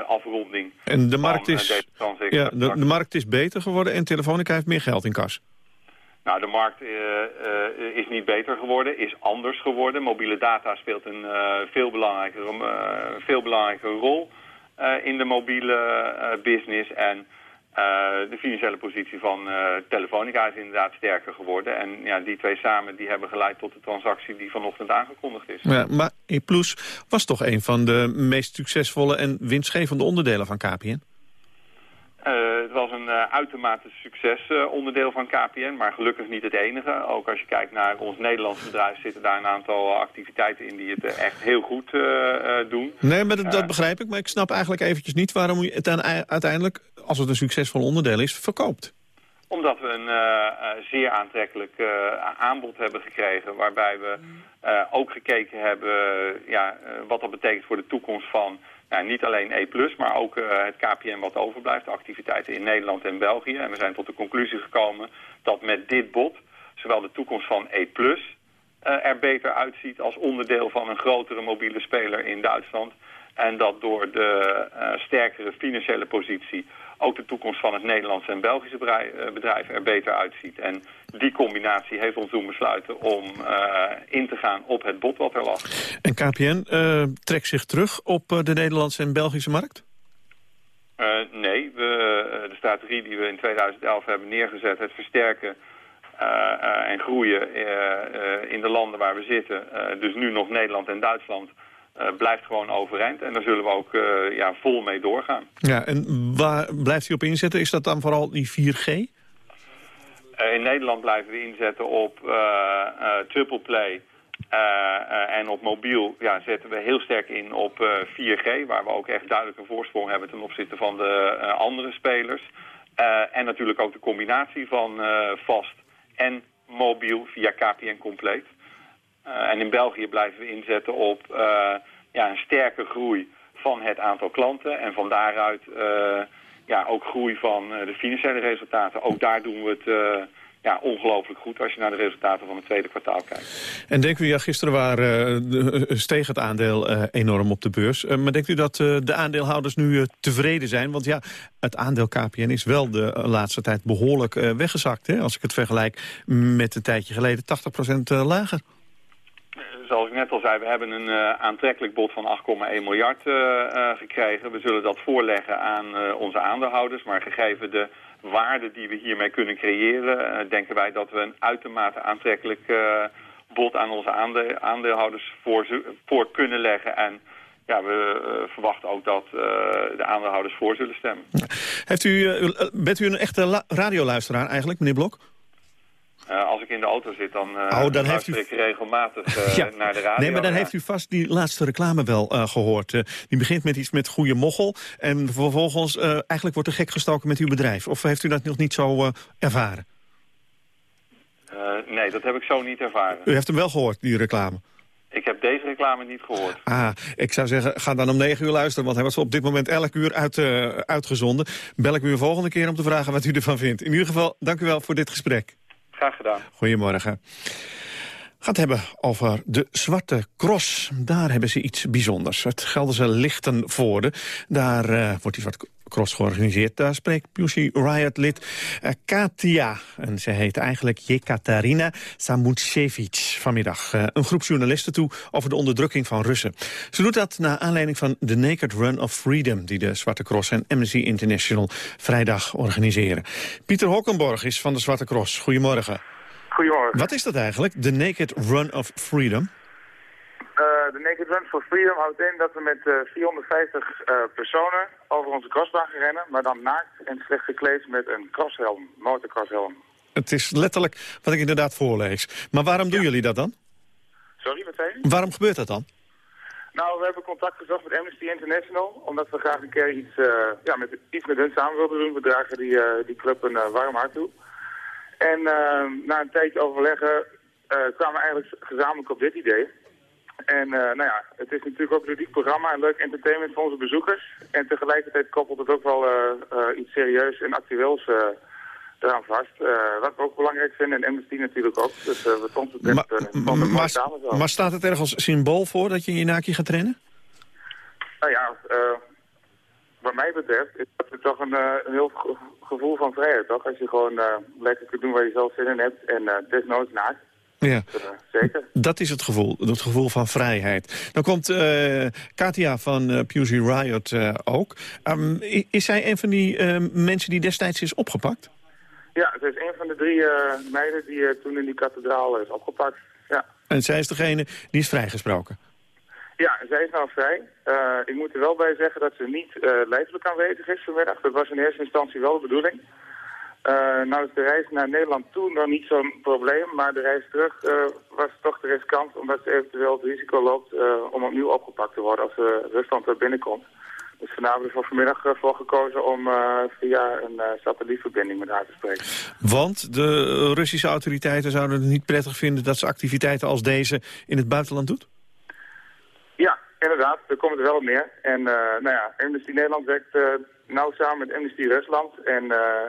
afronding. En de markt, is, ja, de, de, markt is beter geworden en Telefonica heeft meer geld in kas. Nou, de markt is niet beter geworden, is anders geworden. Mobiele data speelt een veel, belangrijkere, veel belangrijkere rol. Uh, in de mobiele uh, business. En uh, de financiële positie van Telefonica is inderdaad sterker geworden. En ja, die twee samen die hebben geleid tot de transactie die vanochtend aangekondigd is. Ja, maar E-Plus was toch een van de meest succesvolle en winstgevende onderdelen van KPN? Uh, het was een uh, uitermate succes uh, onderdeel van KPN, maar gelukkig niet het enige. Ook als je kijkt naar ons Nederlands bedrijf zitten daar een aantal activiteiten in die het echt heel goed doen. Nee, maar dat, dat, begrijp ik, maar ik snap eigenlijk eventjes niet waarom je het dan uiteindelijk, als het een succesvol onderdeel is, verkoopt. Omdat we een zeer aantrekkelijk aanbod hebben gekregen, waarbij we ook gekeken hebben ja, wat dat betekent voor de toekomst van nou, niet alleen E+, maar ook uh, het KPN wat overblijft, de activiteiten in Nederland en België. En we zijn tot de conclusie gekomen dat met dit bod zowel de toekomst van E+, er beter uitziet als onderdeel van een grotere mobiele speler in Duitsland. En dat door de sterkere financiële positie ook de toekomst van het Nederlandse en Belgische bedrijf er beter uitziet. En die combinatie heeft ons doen besluiten om in te gaan op het bod wat er lag. En KPN trekt zich terug op de Nederlandse en Belgische markt? Uh, nee, we, de strategie die we in 2011 hebben neergezet, het versterken en groeien in de landen waar we zitten, dus nu nog Nederland en Duitsland, blijft gewoon overeind. En daar zullen we ook ja, vol mee doorgaan. Ja, en waar blijft u op inzetten? Is dat dan vooral die 4G? in Nederland blijven we inzetten op triple play uh, uh, en op mobiel ja, zetten we heel sterk in op uh, 4G... waar we ook echt duidelijk een voorsprong hebben ten opzichte van de andere spelers. en natuurlijk ook de combinatie van vast en mobiel via KPN compleet. En in België blijven we inzetten op ja, een sterke groei van het aantal klanten. En van daaruit ja, ook groei van de financiële resultaten. Ook daar doen we het ja, ongelooflijk goed als je naar de resultaten van het tweede kwartaal kijkt. En denkt u, ja, gisteren waren, uh, steeg het aandeel enorm op de beurs. Maar denkt u dat de aandeelhouders nu tevreden zijn? Want ja, het aandeel KPN is wel de laatste tijd behoorlijk weggezakt. Hè? Als ik het vergelijk met een tijdje geleden, 80% lager. Zoals ik net al zei, we hebben een aantrekkelijk bod van 8,1 miljard gekregen. We zullen dat voorleggen aan onze aandeelhouders, maar gegeven de waarde die we hiermee kunnen creëren... Denken wij dat we een uitermate aantrekkelijk bod aan onze aande aandeelhouders voor, voor, kunnen leggen. En ja, we verwachten ook dat de aandeelhouders voor zullen stemmen. Heeft u, bent u een echte radioluisteraar eigenlijk, meneer Blok? Uh, als ik in de auto zit, dan, uh, oh, dan heeft u... ik regelmatig uh, ja. naar de radio. Nee, maar dan heeft u vast die laatste reclame wel gehoord. die begint met iets met goede mochel. En vervolgens eigenlijk wordt er gek gestoken met uw bedrijf. Of heeft u dat nog niet zo ervaren? nee, dat heb ik zo niet ervaren. U heeft hem wel gehoord, die reclame? Ik heb deze reclame niet gehoord. Ah, ik zou zeggen, ga dan om 9 uur luisteren... want hij was op dit moment elk uur uit, uitgezonden. Bel ik u een volgende keer om te vragen wat u ervan vindt. In ieder geval, dank u wel voor dit gesprek. Graag gedaan. Goedemorgen. Gaat hebben over de Zwarte Cross. Daar hebben ze iets bijzonders. Het Gelderse Lichtenvoorde. Daar uh, wordt die Zwarte Cross georganiseerd. Daar spreekt Pussy Riot-lid uh, Katia. En ze heet eigenlijk Jekaterina Samutsevich vanmiddag. Uh, een groep journalisten toe over de onderdrukking van Russen. Ze doet dat naar aanleiding van de Naked Run of Freedom... die de Zwarte Cross en Amnesty International vrijdag organiseren. Pieter Hockenborg is van de Zwarte Cross. Goedemorgen. Goedemorgen. Wat is dat eigenlijk, de Naked Run of Freedom? De Naked Run for Freedom houdt in dat we met uh, 450 uh, personen over onze crossbaan gaan rennen, maar dan naakt en slecht gekleed met een crosshelm, motorcrosshelm. Het is letterlijk wat ik inderdaad voorlees. Maar waarom doen jullie dat dan? Sorry, wat zei je? Waarom gebeurt dat dan? Nou, we hebben contact gezocht met Amnesty International, omdat we graag een keer iets, uh, ja, met, iets met hun samen wilden doen. We dragen die, die club een warm hart toe. En na een tijdje overleggen kwamen we eigenlijk gezamenlijk op dit idee. En nou ja, het is natuurlijk ook een ludiek programma en leuk entertainment voor onze bezoekers. En tegelijkertijd koppelt het ook wel iets serieus en actueels eraan vast. wat we ook belangrijk vinden, en Amnesty natuurlijk ook. Dus wat ons betreft maar, maar, maar staat het ergens symbool voor dat je in je naakje gaat trainen? Nou ja, wat mij betreft is dat toch een, een heel gevoel van vrijheid, toch? Als je gewoon lekker kunt doen waar je zelf zin in hebt en desnoods naakt. Ja, zeker. Dat is het gevoel, het gevoel van vrijheid. Dan komt uh, Katia van uh, Riot uh, ook. Um, is zij een van die mensen die destijds is opgepakt? Ja, ze is een van de drie meiden die toen in die kathedraal is opgepakt. Ja. En zij is degene die is vrijgesproken? Ja, zij is nou vrij. ik moet er wel bij zeggen dat ze niet lijfelijk aanwezig is vanmiddag. Dat was in eerste instantie wel de bedoeling. Uh, nou is de reis naar Nederland toe nog niet zo'n probleem, maar de reis terug uh, was toch de riskant omdat ze eventueel het risico loopt uh, om opnieuw opgepakt te worden als Rusland er binnenkomt. Dus vanavond is er vanmiddag voor gekozen om via een satellietverbinding met haar te spreken. Want de Russische autoriteiten zouden het niet prettig vinden dat ze activiteiten als deze in het buitenland doet? Ja, inderdaad, daar komt het wel op neer. En nou ja, Amnesty Nederland werkt nauw samen met Amnesty Rusland. En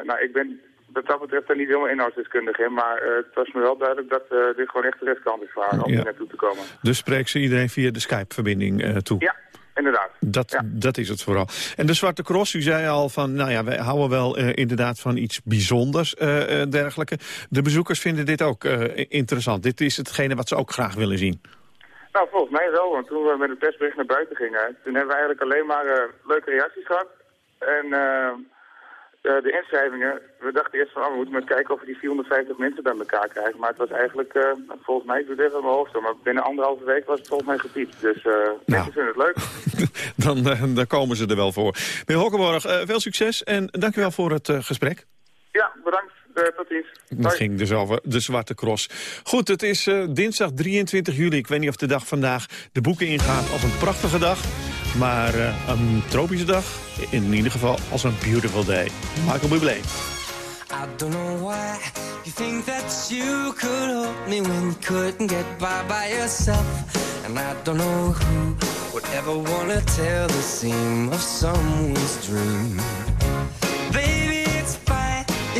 nou, ik ben wat dat betreft daar niet helemaal inhoudsdeskundig in. Maar eh, het was me wel duidelijk dat eh, dit gewoon echt de riskant is haar om Ja. hier naartoe te komen. Dus spreekt ze iedereen via de Skype-verbinding eh, toe? Ja, inderdaad. Dat, dat is het vooral. En de Zwarte Cross, u zei al van, nou ja, wij houden wel eh, inderdaad van iets bijzonders eh, eh, dergelijke. De bezoekers vinden dit ook eh, interessant. Dit is hetgene wat ze ook graag willen zien. Nou, volgens mij wel, want toen we met het persbericht naar buiten gingen, toen hebben we eigenlijk alleen maar eh, leuke reacties gehad. En eh, eh, de inschrijvingen, we dachten eerst van, oh, we moeten maar kijken of we die 450 mensen bij elkaar krijgen. Maar het was eigenlijk, eh, volgens mij, ik doe het even in mijn hoofd, maar binnen anderhalve week was het volgens mij gepiept. Dus eh mensen vinden het leuk. Dan, dan komen ze er wel voor. Meneer Hokkenborg, veel succes en dank u wel voor het gesprek. Ja, bedankt. Eh, tot ziens. Het ging dus over de Zwarte Cross. Goed, het is eh, dinsdag 23 juli. Ik weet niet of de dag vandaag de boeken ingaat als een prachtige dag. Maar eh, een tropische dag, in ieder geval als een beautiful day. Michael Bublé. I don't know why you think that you could help me when you couldn't get by by yourself. And I don't know who would ever wanna tell the seam of someone's dream.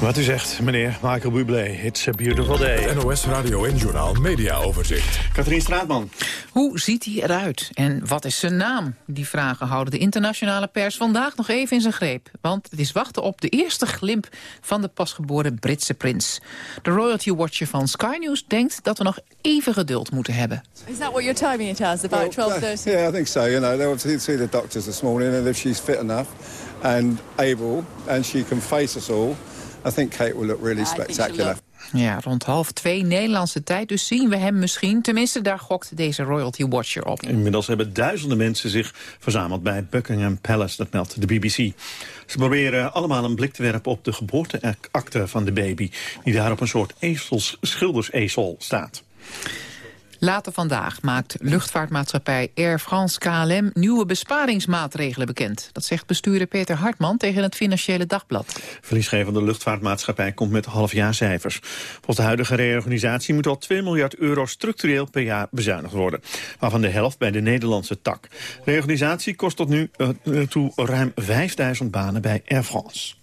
Wat u zegt, meneer Michael Bublé. It's a beautiful day. NOS Radio en Journaal Media Overzicht. Katrien Straatman. Hoe ziet hij eruit en wat is zijn naam? Die vragen houden de internationale pers vandaag nog even in zijn greep. Want het is wachten op de eerste glimp van de pasgeboren Britse prins. De royalty watcher van Sky News denkt dat we nog even geduld moeten hebben. Is that what you're timing it as, about Well, 12.30? Yeah, I think so. You know, they to see the doctors this morning, and if she's fit enough and able, and she can face us all, I think Kate will look really spectacular. Ja, rond half twee Nederlandse tijd. Dus zien we hem misschien. Tenminste, daar gokt deze royalty watcher op. Inmiddels hebben duizenden mensen zich verzameld bij Buckingham Palace, dat meldt de BBC. Ze proberen allemaal een blik te werpen op de geboorteakte van de baby... die daar op een soort ezels, schildersezel staat. Later vandaag maakt luchtvaartmaatschappij Air France KLM nieuwe besparingsmaatregelen bekend. Dat zegt bestuurder Peter Hartman tegen het Financiële Dagblad. Verliesgevende luchtvaartmaatschappij komt met halfjaarcijfers. Volgens de huidige reorganisatie moet al 2 miljard euro structureel per jaar bezuinigd worden. Waarvan de helft bij de Nederlandse tak. Reorganisatie kost tot nu eh, toe ruim 5000 banen bij Air France.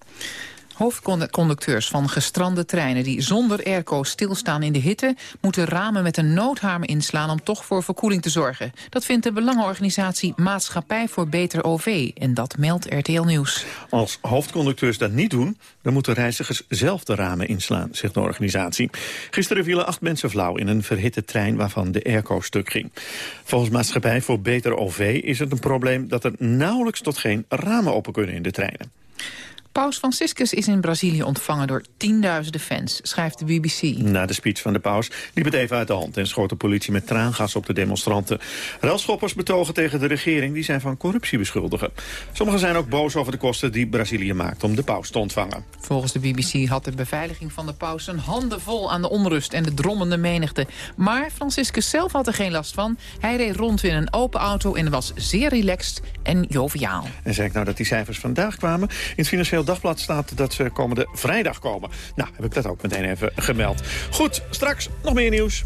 Hoofdconducteurs van gestrande treinen die zonder airco stilstaan in de hitte... moeten ramen met een noodhamer inslaan om toch voor verkoeling te zorgen. Dat vindt de belangenorganisatie Maatschappij voor Beter OV. En dat meldt RTL Nieuws. Als hoofdconducteurs dat niet doen, dan moeten reizigers zelf de ramen inslaan, zegt de organisatie. Gisteren vielen acht mensen flauw in een verhitte trein waarvan de airco stuk ging. Volgens Maatschappij voor Beter OV is het een probleem dat er nauwelijks tot geen ramen open kunnen in de treinen. Paus Franciscus is in Brazilië ontvangen door tienduizenden fans, schrijft de BBC. Na de speech van de paus liep het even uit de hand... en schoot de politie met traangas op de demonstranten. Relschoppers betogen tegen de regering die zijn van corruptie beschuldigen. Sommigen zijn ook boos over de kosten die Brazilië maakt om de paus te ontvangen. Volgens de BBC had de beveiliging van de paus een handen vol aan de onrust en de drommende menigte. Maar Franciscus zelf had er geen last van. Hij reed rond in een open auto en was zeer relaxed en joviaal. En zeg ik nou dat die cijfers vandaag kwamen? In het Dagblad staat dat ze komende vrijdag komen. Nou, heb ik dat ook meteen even gemeld. Goed, straks nog meer nieuws.